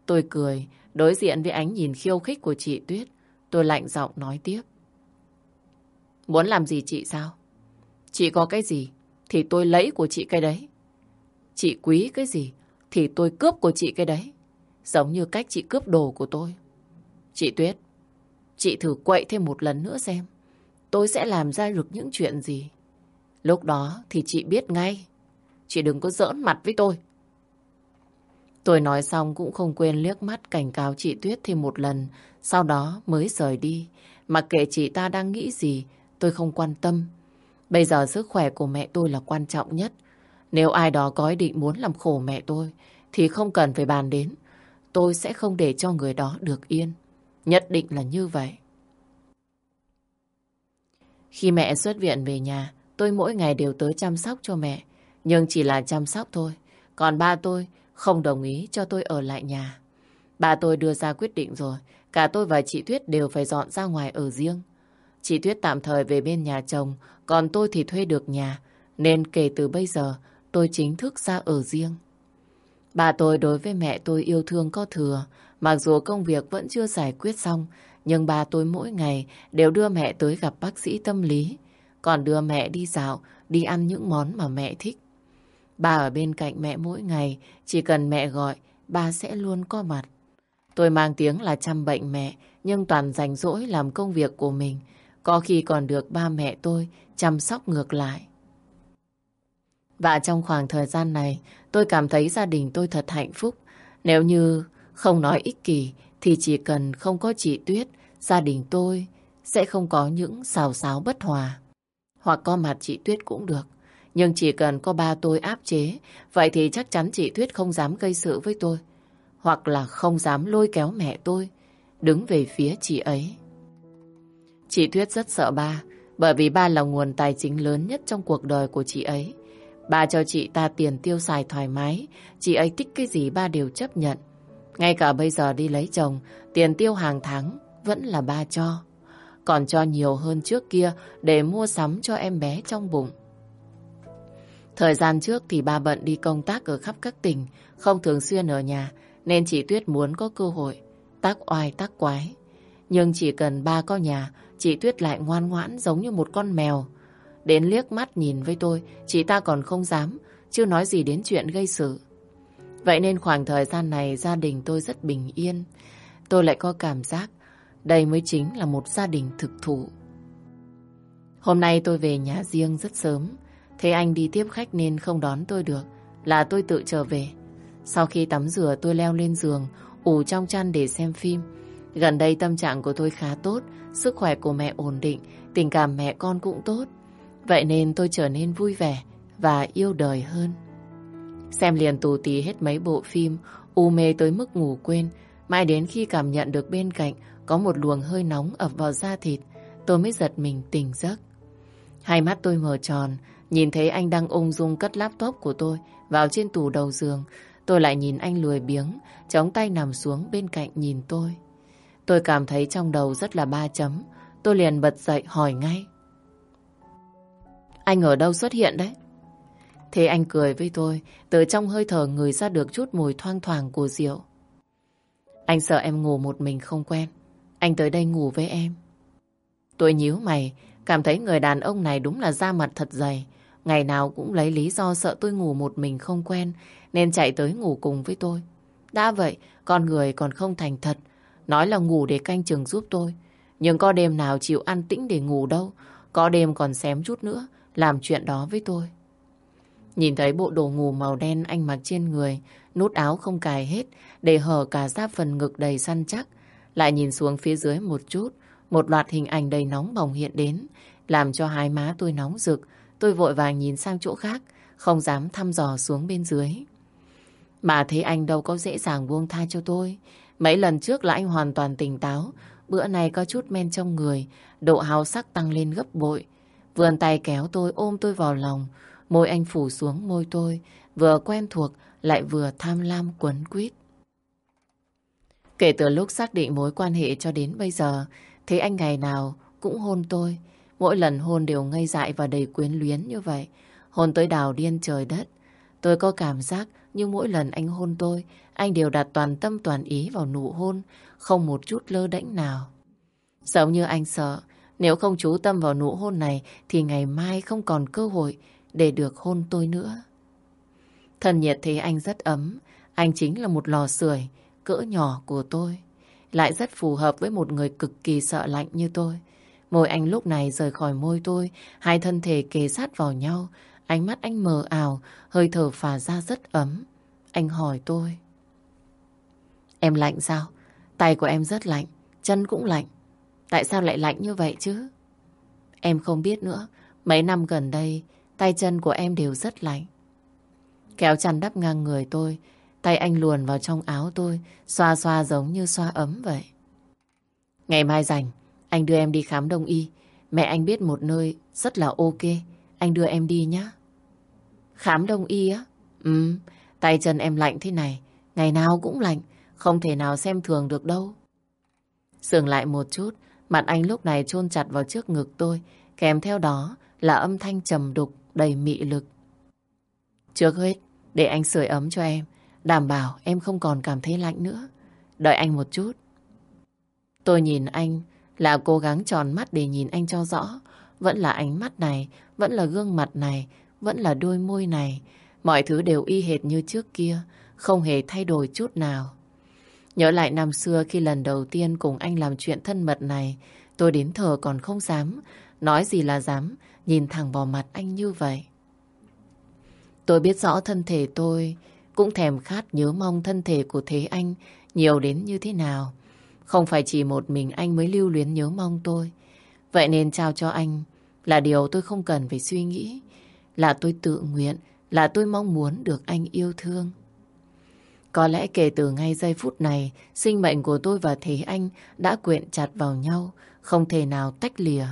Tôi cười, đối diện với ánh nhìn khiêu khích của chị Tuyết. Tôi lạnh giọng nói tiếp. Muốn làm gì chị sao? Chị có cái gì thì tôi lấy của chị cái đấy. Chị quý cái gì thì tôi cướp của chị cái đấy. Giống như cách chị cướp đồ của tôi. Chị Tuyết, chị thử quậy thêm một lần nữa xem. Tôi sẽ làm ra được những chuyện gì. Lúc đó thì chị biết ngay. Chị đừng có giỡn mặt với tôi. Tôi nói xong cũng không quên liếc mắt cảnh cáo chị Tuyết thêm một lần, sau đó mới rời đi. Mặc kệ chị ta đang nghĩ gì, tôi không quan tâm. Bây giờ sức khỏe của mẹ tôi là quan trọng nhất. Nếu ai đó có ý định muốn làm khổ mẹ tôi, thì không cần phải bàn đến. Tôi sẽ không để cho người đó được yên. Nhất định là như vậy. Khi mẹ xuất viện về nhà, tôi mỗi ngày đều tới chăm sóc cho mẹ. Nhưng chỉ là chăm sóc thôi. Còn ba tôi không đồng ý cho tôi ở lại nhà. Ba tôi đưa ra quyết định rồi. Cả tôi và chị Tuyết đều phải dọn ra ngoài ở riêng. Chị Tuyết tạm thời về bên nhà chồng, còn tôi thì thuê được nhà. Nên kể từ bây giờ, tôi chính thức ra ở riêng. Bà tôi đối với mẹ tôi yêu thương có thừa. Mặc dù công việc vẫn chưa giải quyết xong, nhưng bà tôi mỗi ngày đều đưa mẹ tới gặp bác sĩ tâm lý. Còn đưa mẹ đi dạo, đi ăn những món mà mẹ thích. Bà ở bên cạnh mẹ mỗi ngày, chỉ cần mẹ gọi, bà sẽ luôn có mặt. Tôi mang tiếng là chăm bệnh mẹ, nhưng toàn rảnh rỗi làm công việc của mình. Có khi còn được ba mẹ tôi chăm sóc ngược lại. Và trong khoảng thời gian này, tôi cảm thấy gia đình tôi thật hạnh phúc. Nếu như không nói ích kỷ, thì chỉ cần không có chị Tuyết, gia đình tôi sẽ không có những xào xáo bất hòa. Hoặc có mặt chị Tuyết cũng được. Nhưng chỉ cần có ba tôi áp chế, vậy thì chắc chắn chị Tuyết không dám gây sự với tôi. Hoặc là không dám lôi kéo mẹ tôi, đứng về phía chị ấy. Chị Tuyết rất sợ ba, bởi vì ba là nguồn tài chính lớn nhất trong cuộc đời của chị ấy. Ba cho chị ta tiền tiêu xài thoải mái, chị ấy thích cái gì ba đều chấp nhận. Ngay cả bây giờ đi lấy chồng, tiền tiêu hàng tháng vẫn là ba cho. Còn cho nhiều hơn trước kia để mua sắm cho em bé trong bụng. Thời gian trước thì ba bận đi công tác ở khắp các tỉnh, không thường xuyên ở nhà, nên chị Tuyết muốn có cơ hội tác oai tác quái. Nhưng chỉ cần ba có nhà, chị Tuyết lại ngoan ngoãn giống như một con mèo. Đến liếc mắt nhìn với tôi, chị ta còn không dám, chưa nói gì đến chuyện gây sự. Vậy nên khoảng thời gian này gia đình tôi rất bình yên. Tôi lại có cảm giác đây mới chính là một gia đình thực thụ. Hôm nay tôi về nhà riêng rất sớm. Thế anh đi tiếp khách nên không đón tôi được. Là tôi tự trở về. Sau khi tắm rửa tôi leo lên giường, ủ trong chăn để xem phim. Gần đây tâm trạng của tôi khá tốt, sức khỏe của mẹ ổn định, tình cảm mẹ con cũng tốt. Vậy nên tôi trở nên vui vẻ và yêu đời hơn. Xem liền tù tí hết mấy bộ phim, u mê tới mức ngủ quên, mãi đến khi cảm nhận được bên cạnh có một luồng hơi nóng ập vào da thịt, tôi mới giật mình tỉnh giấc. Hai mắt tôi mở tròn, nhìn thấy anh đang ung dung cất laptop của tôi vào trên tủ đầu giường. Tôi lại nhìn anh lười biếng, chống tay nằm xuống bên cạnh nhìn tôi. Tôi cảm thấy trong đầu rất là ba chấm. Tôi liền bật dậy hỏi ngay. Anh ở đâu xuất hiện đấy? Thế anh cười với tôi, từ trong hơi thở người ra được chút mùi thoang thoảng của rượu. Anh sợ em ngủ một mình không quen. Anh tới đây ngủ với em. Tôi nhíu mày, cảm thấy người đàn ông này đúng là da mặt thật dày. Ngày nào cũng lấy lý do sợ tôi ngủ một mình không quen, nên chạy tới ngủ cùng với tôi. Đã vậy, con người còn không thành thật, nói là ngủ để canh chừng giúp tôi. Nhưng có đêm nào chịu ăn tĩnh để ngủ đâu, có đêm còn xém chút nữa, làm chuyện đó với tôi. Nhìn thấy bộ đồ ngủ màu đen anh mặc trên người, nút áo không cài hết, để hở cả giáp phần ngực đầy săn chắc. Lại nhìn xuống phía dưới một chút, một loạt hình ảnh đầy nóng bỏng hiện đến, làm cho hai má tôi nóng rực. Tôi vội vàng nhìn sang chỗ khác, không dám thăm dò xuống bên dưới. Mà thấy anh đâu có dễ dàng buông tha cho tôi. Mấy lần trước là anh hoàn toàn tỉnh táo, bữa nay có chút men trong người, độ hào sắc tăng lên gấp bội. Vươn tay kéo tôi ôm tôi vào lòng, môi anh phủ xuống môi tôi, vừa quen thuộc lại vừa tham lam quấn quýt. Kể từ lúc xác định mối quan hệ cho đến bây giờ, thấy anh ngày nào cũng hôn tôi. Mỗi lần hôn đều ngây dại và đầy quyến luyến như vậy. Hôn tới đào điên trời đất. Tôi có cảm giác như mỗi lần anh hôn tôi, anh đều đặt toàn tâm toàn ý vào nụ hôn, không một chút lơ đễnh nào. Giống như anh sợ, nếu không chú tâm vào nụ hôn này thì ngày mai không còn cơ hội để được hôn tôi nữa. Thân nhiệt thấy anh rất ấm, anh chính là một lò sưởi cỡ nhỏ của tôi. Lại rất phù hợp với một người cực kỳ sợ lạnh như tôi. Môi anh lúc này rời khỏi môi tôi, hai thân thể kề sát vào nhau, ánh mắt anh mờ ảo, hơi thở phả ra rất ấm. Anh hỏi tôi. Em lạnh sao? Tay của em rất lạnh, chân cũng lạnh. Tại sao lại lạnh như vậy chứ? Em không biết nữa, mấy năm gần đây, tay chân của em đều rất lạnh. Kéo chăn đắp ngang người tôi, tay anh luồn vào trong áo tôi, xoa xoa giống như xoa ấm vậy. Ngày mai rảnh, anh đưa em đi khám đông y. Mẹ anh biết một nơi rất là ok, anh đưa em đi nhé. Khám đông y á? Ừ, Tay chân em lạnh thế này, ngày nào cũng lạnh, không thể nào xem thường được đâu. Dừng lại một chút, mặt anh lúc này chôn chặt vào trước ngực tôi, kèm theo đó là âm thanh trầm đục, đầy mị lực. Trước hết, để anh sưởi ấm cho em, đảm bảo em không còn cảm thấy lạnh nữa. Đợi anh một chút. Tôi nhìn anh là cố gắng tròn mắt để nhìn anh cho rõ. Vẫn là ánh mắt này, vẫn là gương mặt này, vẫn là đôi môi này. Mọi thứ đều y hệt như trước kia, không hề thay đổi chút nào. Nhớ lại năm xưa khi lần đầu tiên cùng anh làm chuyện thân mật này, tôi đến thờ còn không dám, nói gì là dám, nhìn thẳng vào mặt anh như vậy. Tôi biết rõ thân thể tôi cũng thèm khát nhớ mong thân thể của Thế Anh nhiều đến như thế nào. Không phải chỉ một mình anh mới lưu luyến nhớ mong tôi. Vậy nên trao cho anh là điều tôi không cần phải suy nghĩ. Là tôi tự nguyện, là tôi mong muốn được anh yêu thương. Có lẽ kể từ ngay giây phút này, sinh mệnh của tôi và Thế Anh đã quyện chặt vào nhau, không thể nào tách lìa.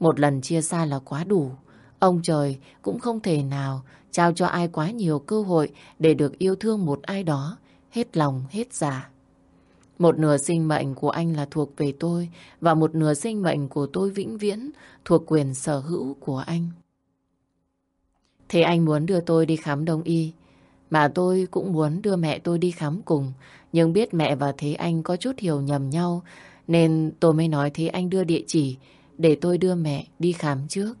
Một lần chia xa là quá đủ. Ông trời cũng không thể nào trao cho ai quá nhiều cơ hội để được yêu thương một ai đó, hết lòng, hết giả. Một nửa sinh mệnh của anh là thuộc về tôi và một nửa sinh mệnh của tôi vĩnh viễn thuộc quyền sở hữu của anh. Thế anh muốn đưa tôi đi khám đông y, mà tôi cũng muốn đưa mẹ tôi đi khám cùng, nhưng biết mẹ và Thế Anh có chút hiểu nhầm nhau, nên tôi mới nói Thế Anh đưa địa chỉ để tôi đưa mẹ đi khám trước.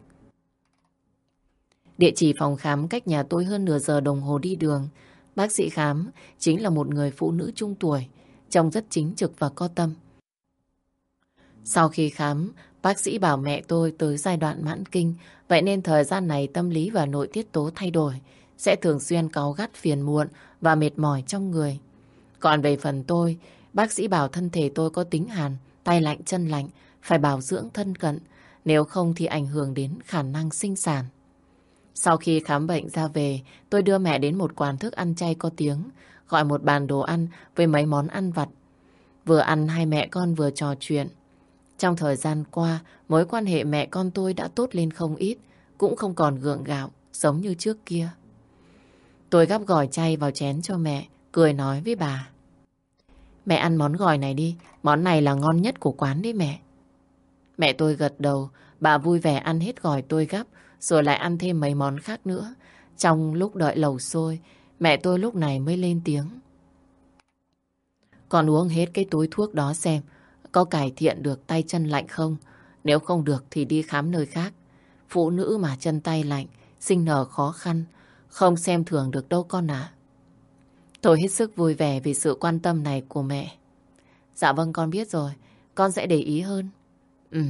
Địa chỉ phòng khám cách nhà tôi hơn nửa giờ đồng hồ đi đường. Bác sĩ khám chính là một người phụ nữ trung tuổi, trông rất chính trực và có tâm. Sau khi khám, bác sĩ bảo mẹ tôi tới giai đoạn mãn kinh, vậy nên thời gian này tâm lý và nội tiết tố thay đổi, sẽ thường xuyên cáu gắt phiền muộn và mệt mỏi trong người. Còn về phần tôi, bác sĩ bảo thân thể tôi có tính hàn, tay lạnh chân lạnh, phải bảo dưỡng thân cận, nếu không thì ảnh hưởng đến khả năng sinh sản. Sau khi khám bệnh ra về, tôi đưa mẹ đến một quán thức ăn chay có tiếng, gọi một bàn đồ ăn với mấy món ăn vặt. Vừa ăn hai mẹ con vừa trò chuyện. Trong thời gian qua, mối quan hệ mẹ con tôi đã tốt lên không ít, cũng không còn gượng gạo giống như trước kia. Tôi gắp gỏi chay vào chén cho mẹ, cười nói với bà. Mẹ ăn món gỏi này đi, món này là ngon nhất của quán đấy mẹ. Mẹ tôi gật đầu, bà vui vẻ ăn hết gỏi tôi gắp, rồi lại ăn thêm mấy món khác nữa. Trong lúc đợi lẩu sôi, mẹ tôi lúc này mới lên tiếng. còn uống hết cái túi thuốc đó xem, có cải thiện được tay chân lạnh không? Nếu không được thì đi khám nơi khác. Phụ nữ mà chân tay lạnh, sinh nở khó khăn, không xem thường được đâu con ạ. Tôi hết sức vui vẻ vì sự quan tâm này của mẹ. Dạ vâng con biết rồi, con sẽ để ý hơn. Ừ,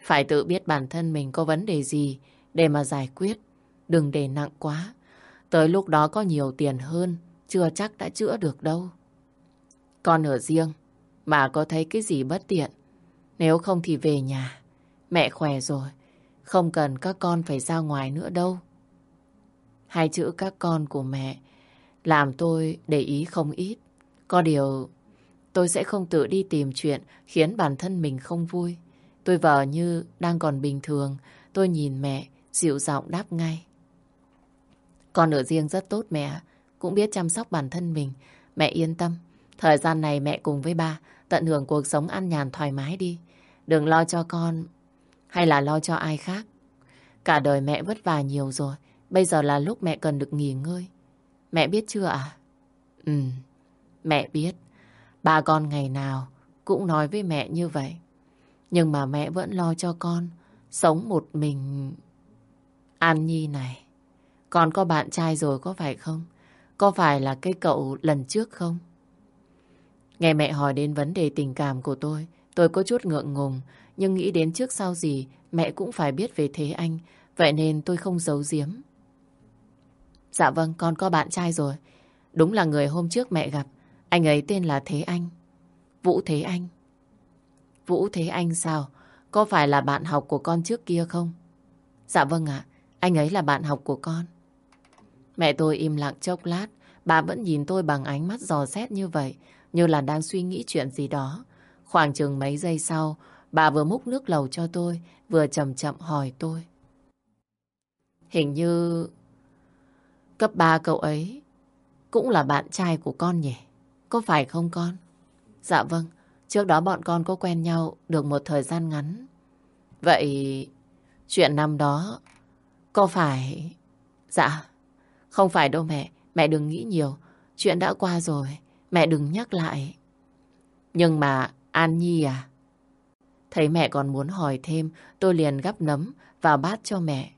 phải tự biết bản thân mình có vấn đề gì để mà giải quyết. Đừng để nặng quá. Tới lúc đó có nhiều tiền hơn, chưa chắc đã chữa được đâu. Con ở riêng, mà có thấy cái gì bất tiện. Nếu không thì về nhà. Mẹ khỏe rồi, không cần các con phải ra ngoài nữa đâu. Hai chữ các con của mẹ làm tôi để ý không ít. Có điều tôi sẽ không tự đi tìm chuyện khiến bản thân mình không vui. Tôi vờ như đang còn bình thường. Tôi nhìn mẹ, dịu giọng đáp ngay. Con ở riêng rất tốt mẹ, cũng biết chăm sóc bản thân mình. Mẹ yên tâm, thời gian này mẹ cùng với ba tận hưởng cuộc sống an nhàn thoải mái đi. Đừng lo cho con hay là lo cho ai khác. Cả đời mẹ vất vả nhiều rồi, bây giờ là lúc mẹ cần được nghỉ ngơi. Mẹ biết chưa ạ? À? Ừ, mẹ biết. bà con ngày nào cũng nói với mẹ như vậy. Nhưng mà mẹ vẫn lo cho con sống một mình. An Nhi này, con có bạn trai rồi có phải không? Có phải là cái cậu lần trước không? Nghe mẹ hỏi đến vấn đề tình cảm của tôi, tôi có chút ngượng ngùng, nhưng nghĩ đến trước sau gì mẹ cũng phải biết về Thế Anh, vậy nên tôi không giấu giếm. Dạ vâng, con có bạn trai rồi. Đúng là người hôm trước mẹ gặp, anh ấy tên là Thế Anh. Vũ Thế Anh. Vũ Thế Anh sao? Có phải là bạn học của con trước kia không? Dạ vâng ạ, anh ấy là bạn học của con. Mẹ tôi im lặng chốc lát, bà vẫn nhìn tôi bằng ánh mắt dò xét như vậy, như là đang suy nghĩ chuyện gì đó. Khoảng chừng mấy giây sau, bà vừa múc nước lầu cho tôi, vừa chậm chậm hỏi tôi. Hình như cấp 3 cậu ấy cũng là bạn trai của con nhỉ? Có phải không con? Dạ vâng, trước đó bọn con có quen nhau được một thời gian ngắn. Vậy chuyện năm đó có phải... Dạ, không phải đâu mẹ, mẹ đừng nghĩ nhiều. Chuyện đã qua rồi, mẹ đừng nhắc lại. Nhưng mà An Nhi à? Thấy mẹ còn muốn hỏi thêm, tôi liền gắp nấm vào bát cho mẹ.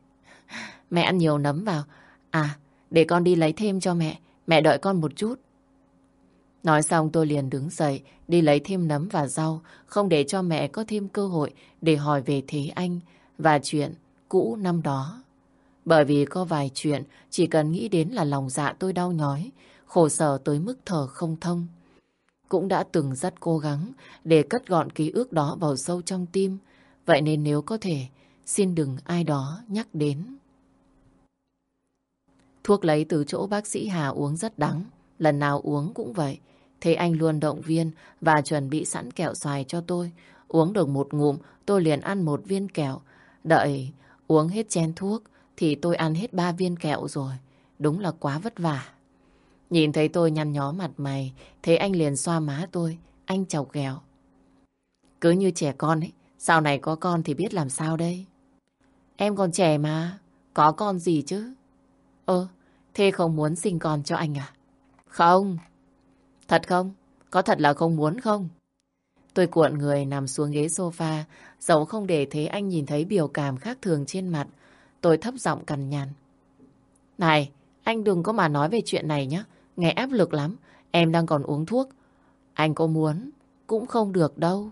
Mẹ ăn nhiều nấm vào. À, để con đi lấy thêm cho mẹ. Mẹ đợi con một chút. Nói xong tôi liền đứng dậy, đi lấy thêm nấm và rau, không để cho mẹ có thêm cơ hội để hỏi về Thế Anh và chuyện cũ năm đó. Bởi vì có vài chuyện chỉ cần nghĩ đến là lòng dạ tôi đau nhói, khổ sở tới mức thở không thông. Cũng đã từng rất cố gắng để cất gọn ký ức đó vào sâu trong tim. Vậy nên nếu có thể, xin đừng ai đó nhắc đến. Thuốc lấy từ chỗ bác sĩ Hà uống rất đắng. Lần nào uống cũng vậy. Thế anh luôn động viên và chuẩn bị sẵn kẹo xoài cho tôi. Uống được một ngụm, tôi liền ăn một viên kẹo. Đợi uống hết chén thuốc thì tôi ăn hết ba viên kẹo rồi. Đúng là quá vất vả. Nhìn thấy tôi nhăn nhó mặt mày, thế anh liền xoa má tôi, anh chọc ghẹo. Cứ như trẻ con ấy, sau này có con thì biết làm sao đây? Em còn trẻ mà, có con gì chứ? Ơ, thế không muốn sinh con cho anh à? Không. Thật không? Có thật là không muốn không? Tôi cuộn người nằm xuống ghế sofa, dẫu không để thế anh nhìn thấy biểu cảm khác thường trên mặt. Tôi thấp giọng cằn nhằn. Này, anh đừng có mà nói về chuyện này nhé. Nghe áp lực lắm. Em đang còn uống thuốc. Anh có muốn, cũng không được đâu.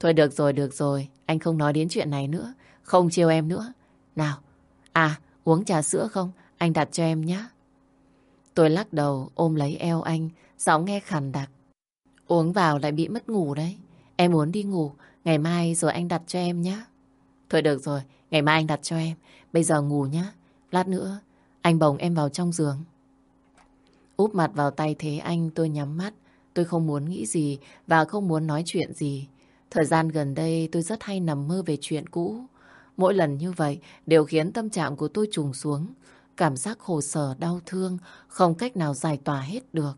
Thôi được rồi, được rồi. Anh không nói đến chuyện này nữa. Không chiều em nữa. Nào, à, uống trà sữa không? Anh đặt cho em nhé. Tôi lắc đầu ôm lấy eo anh, giọng nghe khàn đặc. Uống vào lại bị mất ngủ đấy. Em muốn đi ngủ, ngày mai rồi anh đặt cho em nhé. Thôi được rồi, ngày mai anh đặt cho em. Bây giờ ngủ nhé. Lát nữa, anh bồng em vào trong giường. Úp mặt vào tay thế anh, tôi nhắm mắt. Tôi không muốn nghĩ gì và không muốn nói chuyện gì. Thời gian gần đây tôi rất hay nằm mơ về chuyện cũ. Mỗi lần như vậy đều khiến tâm trạng của tôi trùng xuống. Cảm giác khổ sở, đau thương, không cách nào giải tỏa hết được.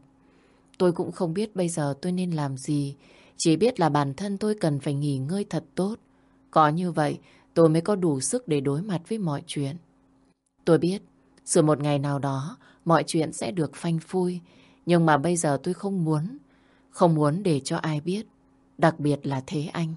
Tôi cũng không biết bây giờ tôi nên làm gì. Chỉ biết là bản thân tôi cần phải nghỉ ngơi thật tốt. Có như vậy, tôi mới có đủ sức để đối mặt với mọi chuyện. Tôi biết, rồi một ngày nào đó, mọi chuyện sẽ được phanh phui. Nhưng mà bây giờ tôi không muốn, không muốn để cho ai biết, đặc biệt là Thế Anh.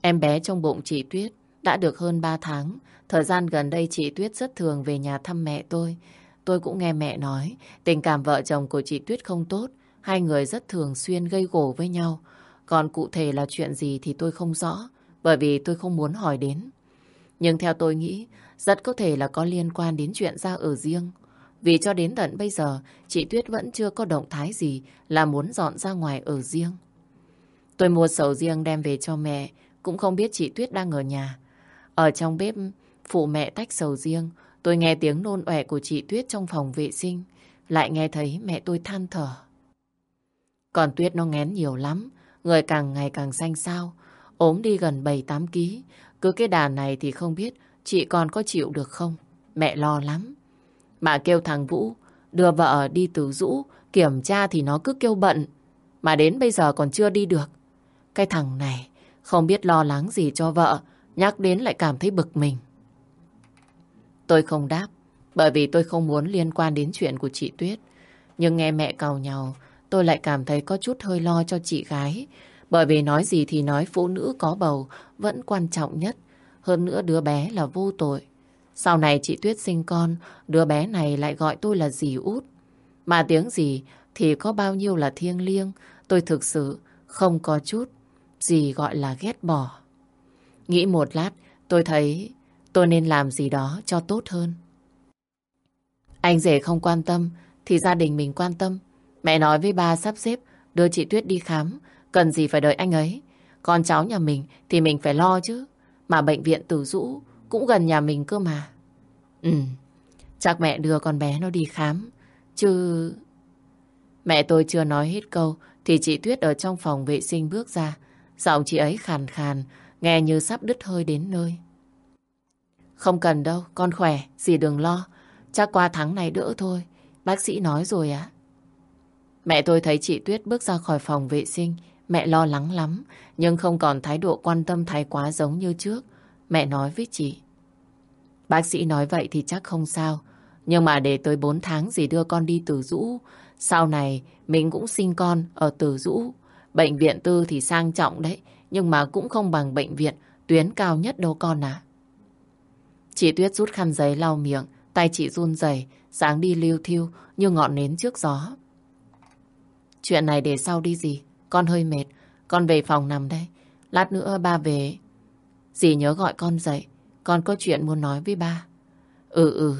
Em bé trong bụng chị Tuyết đã được hơn 3 tháng. Thời gian gần đây chị Tuyết rất thường về nhà thăm mẹ tôi. Tôi cũng nghe mẹ nói, tình cảm vợ chồng của chị Tuyết không tốt. Hai người rất thường xuyên gây gổ với nhau. Còn cụ thể là chuyện gì thì tôi không rõ, bởi vì tôi không muốn hỏi đến. Nhưng theo tôi nghĩ, rất có thể là có liên quan đến chuyện ra ở riêng. Vì cho đến tận bây giờ, chị Tuyết vẫn chưa có động thái gì là muốn dọn ra ngoài ở riêng. Tôi mua sầu riêng đem về cho mẹ, cũng không biết chị Tuyết đang ở nhà. Ở trong bếp, phụ mẹ tách sầu riêng, tôi nghe tiếng nôn ọe của chị Tuyết trong phòng vệ sinh, lại nghe thấy mẹ tôi than thở. Còn Tuyết nó ngén nhiều lắm, người càng ngày càng xanh xao, ốm đi gần 7-8 ký. Cứ cái đà này thì không biết chị còn có chịu được không? Mẹ lo lắm. Mà kêu thằng Vũ đưa vợ đi từ rũ kiểm tra thì nó cứ kêu bận. Mà đến bây giờ còn chưa đi được. Cái thằng này không biết lo lắng gì cho vợ, nhắc đến lại cảm thấy bực mình. Tôi không đáp, bởi vì tôi không muốn liên quan đến chuyện của chị Tuyết. Nhưng nghe mẹ cầu nhau, tôi lại cảm thấy có chút hơi lo cho chị gái. Bởi vì nói gì thì nói phụ nữ có bầu vẫn quan trọng nhất. Hơn nữa đứa bé là vô tội. Sau này chị Tuyết sinh con, đứa bé này lại gọi tôi là dì út. Mà tiếng gì thì có bao nhiêu là thiêng liêng, tôi thực sự không có chút gì gọi là ghét bỏ. Nghĩ một lát, tôi thấy tôi nên làm gì đó cho tốt hơn. Anh rể không quan tâm, thì gia đình mình quan tâm. Mẹ nói với ba sắp xếp đưa chị Tuyết đi khám, cần gì phải đợi anh ấy. Con cháu nhà mình thì mình phải lo chứ. Mà bệnh viện tử dũ cũng gần nhà mình cơ mà. Ừ, chắc mẹ đưa con bé nó đi khám. Chứ... Mẹ tôi chưa nói hết câu thì chị Tuyết ở trong phòng vệ sinh bước ra. Giọng chị ấy khàn khàn, nghe như sắp đứt hơi đến nơi. Không cần đâu, con khỏe, dì đừng lo. chắc qua tháng này đỡ thôi. Bác sĩ nói rồi ạ. Mẹ tôi thấy chị Tuyết bước ra khỏi phòng vệ sinh. Mẹ lo lắng lắm, nhưng không còn thái độ quan tâm thái quá giống như trước. Mẹ nói với chị. Bác sĩ nói vậy thì chắc không sao. Nhưng mà để tới 4 tháng dì đưa con đi từ rũ. Sau này mình cũng sinh con ở từ rũ. Bệnh viện tư thì sang trọng đấy. Nhưng mà cũng không bằng bệnh viện tuyến cao nhất đâu con à. Chị Tuyết rút khăn giấy lau miệng. Tay chị run rẩy, sáng đi lưu thiêu như ngọn nến trước gió. Chuyện này để sau đi gì. Con hơi mệt. Con về phòng nằm đây. Lát nữa ba về. Dì nhớ gọi con dậy. Con có chuyện muốn nói với ba. Ừ ừ.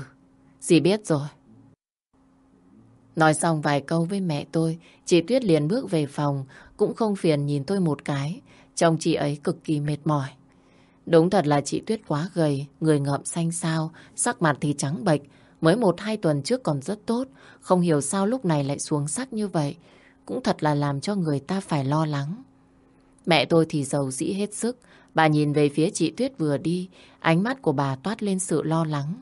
Dì biết rồi. Nói xong vài câu với mẹ tôi, chị Tuyết liền bước về phòng, cũng không phiền nhìn tôi một cái. Trông chị ấy cực kỳ mệt mỏi. Đúng thật là chị Tuyết quá gầy, người ngợm xanh xao, sắc mặt thì trắng bệch. Mới một hai tuần trước còn rất tốt, không hiểu sao lúc này lại xuống sắc như vậy. Cũng thật là làm cho người ta phải lo lắng. Mẹ tôi thì giàu dĩ hết sức, bà nhìn về phía chị Tuyết vừa đi, ánh mắt của bà toát lên sự lo lắng.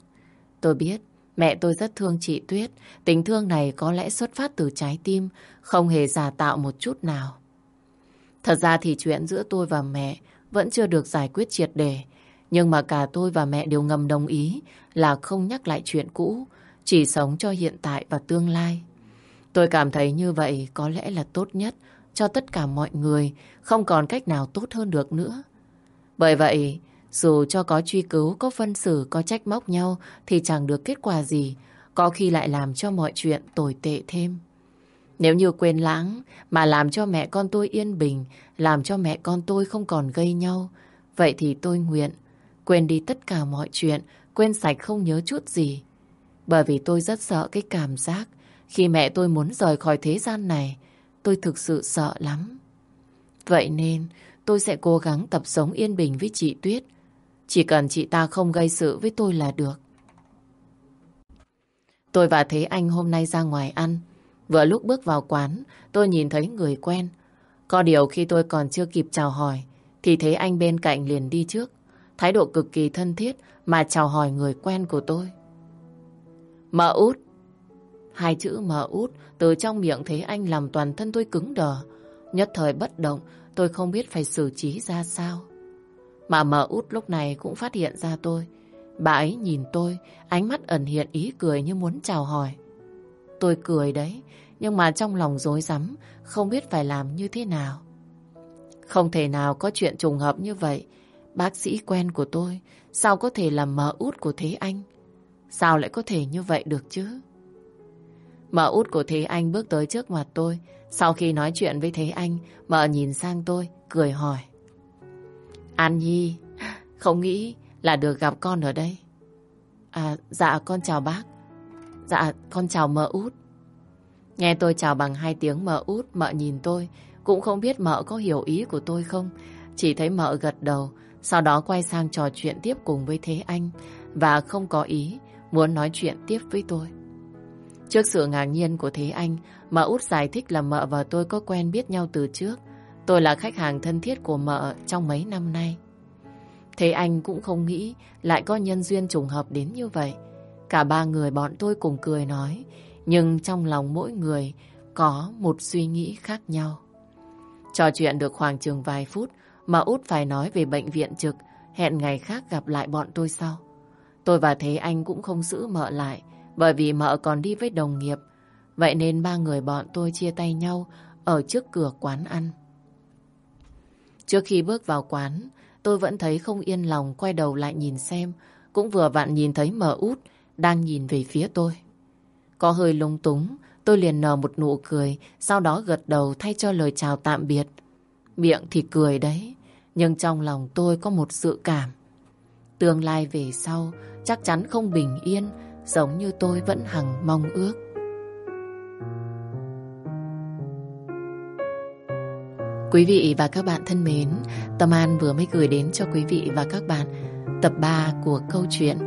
Tôi biết, mẹ tôi rất thương chị Tuyết, tình thương này có lẽ xuất phát từ trái tim, không hề giả tạo một chút nào. Thật ra thì chuyện giữa tôi và mẹ vẫn chưa được giải quyết triệt đề. Nhưng mà cả tôi và mẹ đều ngầm đồng ý là không nhắc lại chuyện cũ, chỉ sống cho hiện tại và tương lai. Tôi cảm thấy như vậy có lẽ là tốt nhất cho tất cả mọi người, không còn cách nào tốt hơn được nữa. Bởi vậy, dù cho có truy cứu, có phân xử, có trách móc nhau thì chẳng được kết quả gì, có khi lại làm cho mọi chuyện tồi tệ thêm. Nếu như quên lãng mà làm cho mẹ con tôi yên bình, làm cho mẹ con tôi không còn gây nhau, vậy thì tôi nguyện quên đi tất cả mọi chuyện, quên sạch không nhớ chút gì. Bởi vì tôi rất sợ cái cảm giác khi mẹ tôi muốn rời khỏi thế gian này, tôi thực sự sợ lắm. Vậy nên tôi sẽ cố gắng tập sống yên bình với chị Tuyết. Chỉ cần chị ta không gây sự với tôi là được. Tôi và Thế Anh hôm nay ra ngoài ăn. Vừa lúc bước vào quán, tôi nhìn thấy người quen. Có điều khi tôi còn chưa kịp chào hỏi, thì thấy anh bên cạnh liền đi trước. Thái độ cực kỳ thân thiết mà chào hỏi người quen của tôi. Mợ út. Hai chữ mợ út từ trong miệng thấy anh làm toàn thân tôi cứng đờ. Nhất thời bất động, tôi không biết phải xử trí ra sao. Mà mợ út lúc này cũng phát hiện ra tôi. Bà ấy nhìn tôi, ánh mắt ẩn hiện ý cười như muốn chào hỏi. Tôi cười đấy, nhưng mà trong lòng rối rắm, không biết phải làm như thế nào. Không thể nào có chuyện trùng hợp như vậy. Bác sĩ quen của tôi, sao có thể là mợ út của Thế Anh? Sao lại có thể như vậy được chứ? Mợ út của Thế Anh bước tới trước mặt tôi. Sau khi nói chuyện với Thế Anh, mợ nhìn sang tôi, cười hỏi. An Nhi, không nghĩ là được gặp con ở đây. À, dạ con chào bác. Dạ, con chào mợ út. Nghe tôi chào bằng hai tiếng mợ út, mợ nhìn tôi. Cũng không biết mợ có hiểu ý của tôi không. Chỉ thấy mợ gật đầu, sau đó quay sang trò chuyện tiếp cùng với Thế Anh. Và không có ý, muốn nói chuyện tiếp với tôi. Trước sự ngạc nhiên của Thế Anh, mợ út giải thích là mợ và tôi có quen biết nhau từ trước. Tôi là khách hàng thân thiết của mợ trong mấy năm nay. Thế anh cũng không nghĩ lại có nhân duyên trùng hợp đến như vậy. Cả ba người bọn tôi cùng cười nói, nhưng trong lòng mỗi người có một suy nghĩ khác nhau. Trò chuyện được khoảng chừng vài phút mà út phải nói về bệnh viện trực, hẹn ngày khác gặp lại bọn tôi sau. Tôi và Thế Anh cũng không giữ mợ lại, bởi vì mợ còn đi với đồng nghiệp. Vậy nên ba người bọn tôi chia tay nhau ở trước cửa quán ăn. Trước khi bước vào quán, tôi vẫn thấy không yên lòng quay đầu lại nhìn xem, cũng vừa vặn nhìn thấy mợ út đang nhìn về phía tôi. Có hơi lung túng, tôi liền nở một nụ cười, sau đó gật đầu thay cho lời chào tạm biệt. Miệng thì cười đấy, nhưng trong lòng tôi có một sự cảm. Tương lai về sau chắc chắn không bình yên, giống như tôi vẫn hằng mong ước. Quý vị và các bạn thân mến, Tâm An vừa mới gửi đến cho quý vị và các bạn tập 3 của câu chuyện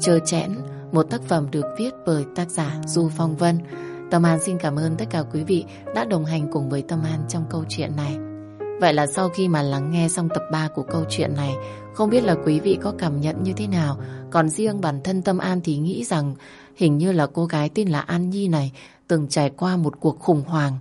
Chơ chẽn, một tác phẩm được viết bởi tác giả Du Phong Vân. Tâm An xin cảm ơn tất cả quý vị đã đồng hành cùng với Tâm An trong câu chuyện này. Vậy là sau khi mà lắng nghe xong tập 3 của câu chuyện này, không biết là quý vị có cảm nhận như thế nào, Còn riêng bản thân Tâm An thì nghĩ rằng hình như là cô gái tên là An Nhi này từng trải qua một cuộc khủng hoảng.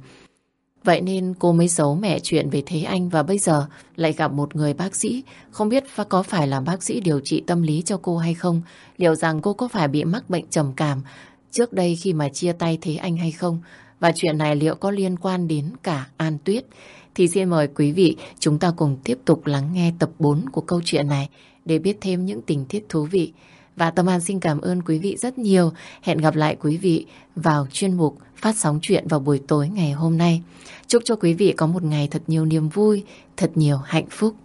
Vậy nên cô mới giấu mẹ chuyện về Thế Anh và bây giờ lại gặp một người bác sĩ. Không biết có phải là bác sĩ điều trị tâm lý cho cô hay không? Liệu rằng cô có phải bị mắc bệnh trầm cảm trước đây khi mà chia tay Thế Anh hay không? Và chuyện này liệu có liên quan đến cả An Tuyết? Thì xin mời quý vị chúng ta cùng tiếp tục lắng nghe tập 4 của câu chuyện này để biết thêm những tình tiết thú vị. Và Tâm An xin cảm ơn quý vị rất nhiều. Hẹn gặp lại quý vị vào chuyên mục phát sóng chuyện vào buổi tối ngày hôm nay. Chúc cho quý vị có một ngày thật nhiều niềm vui, thật nhiều hạnh phúc.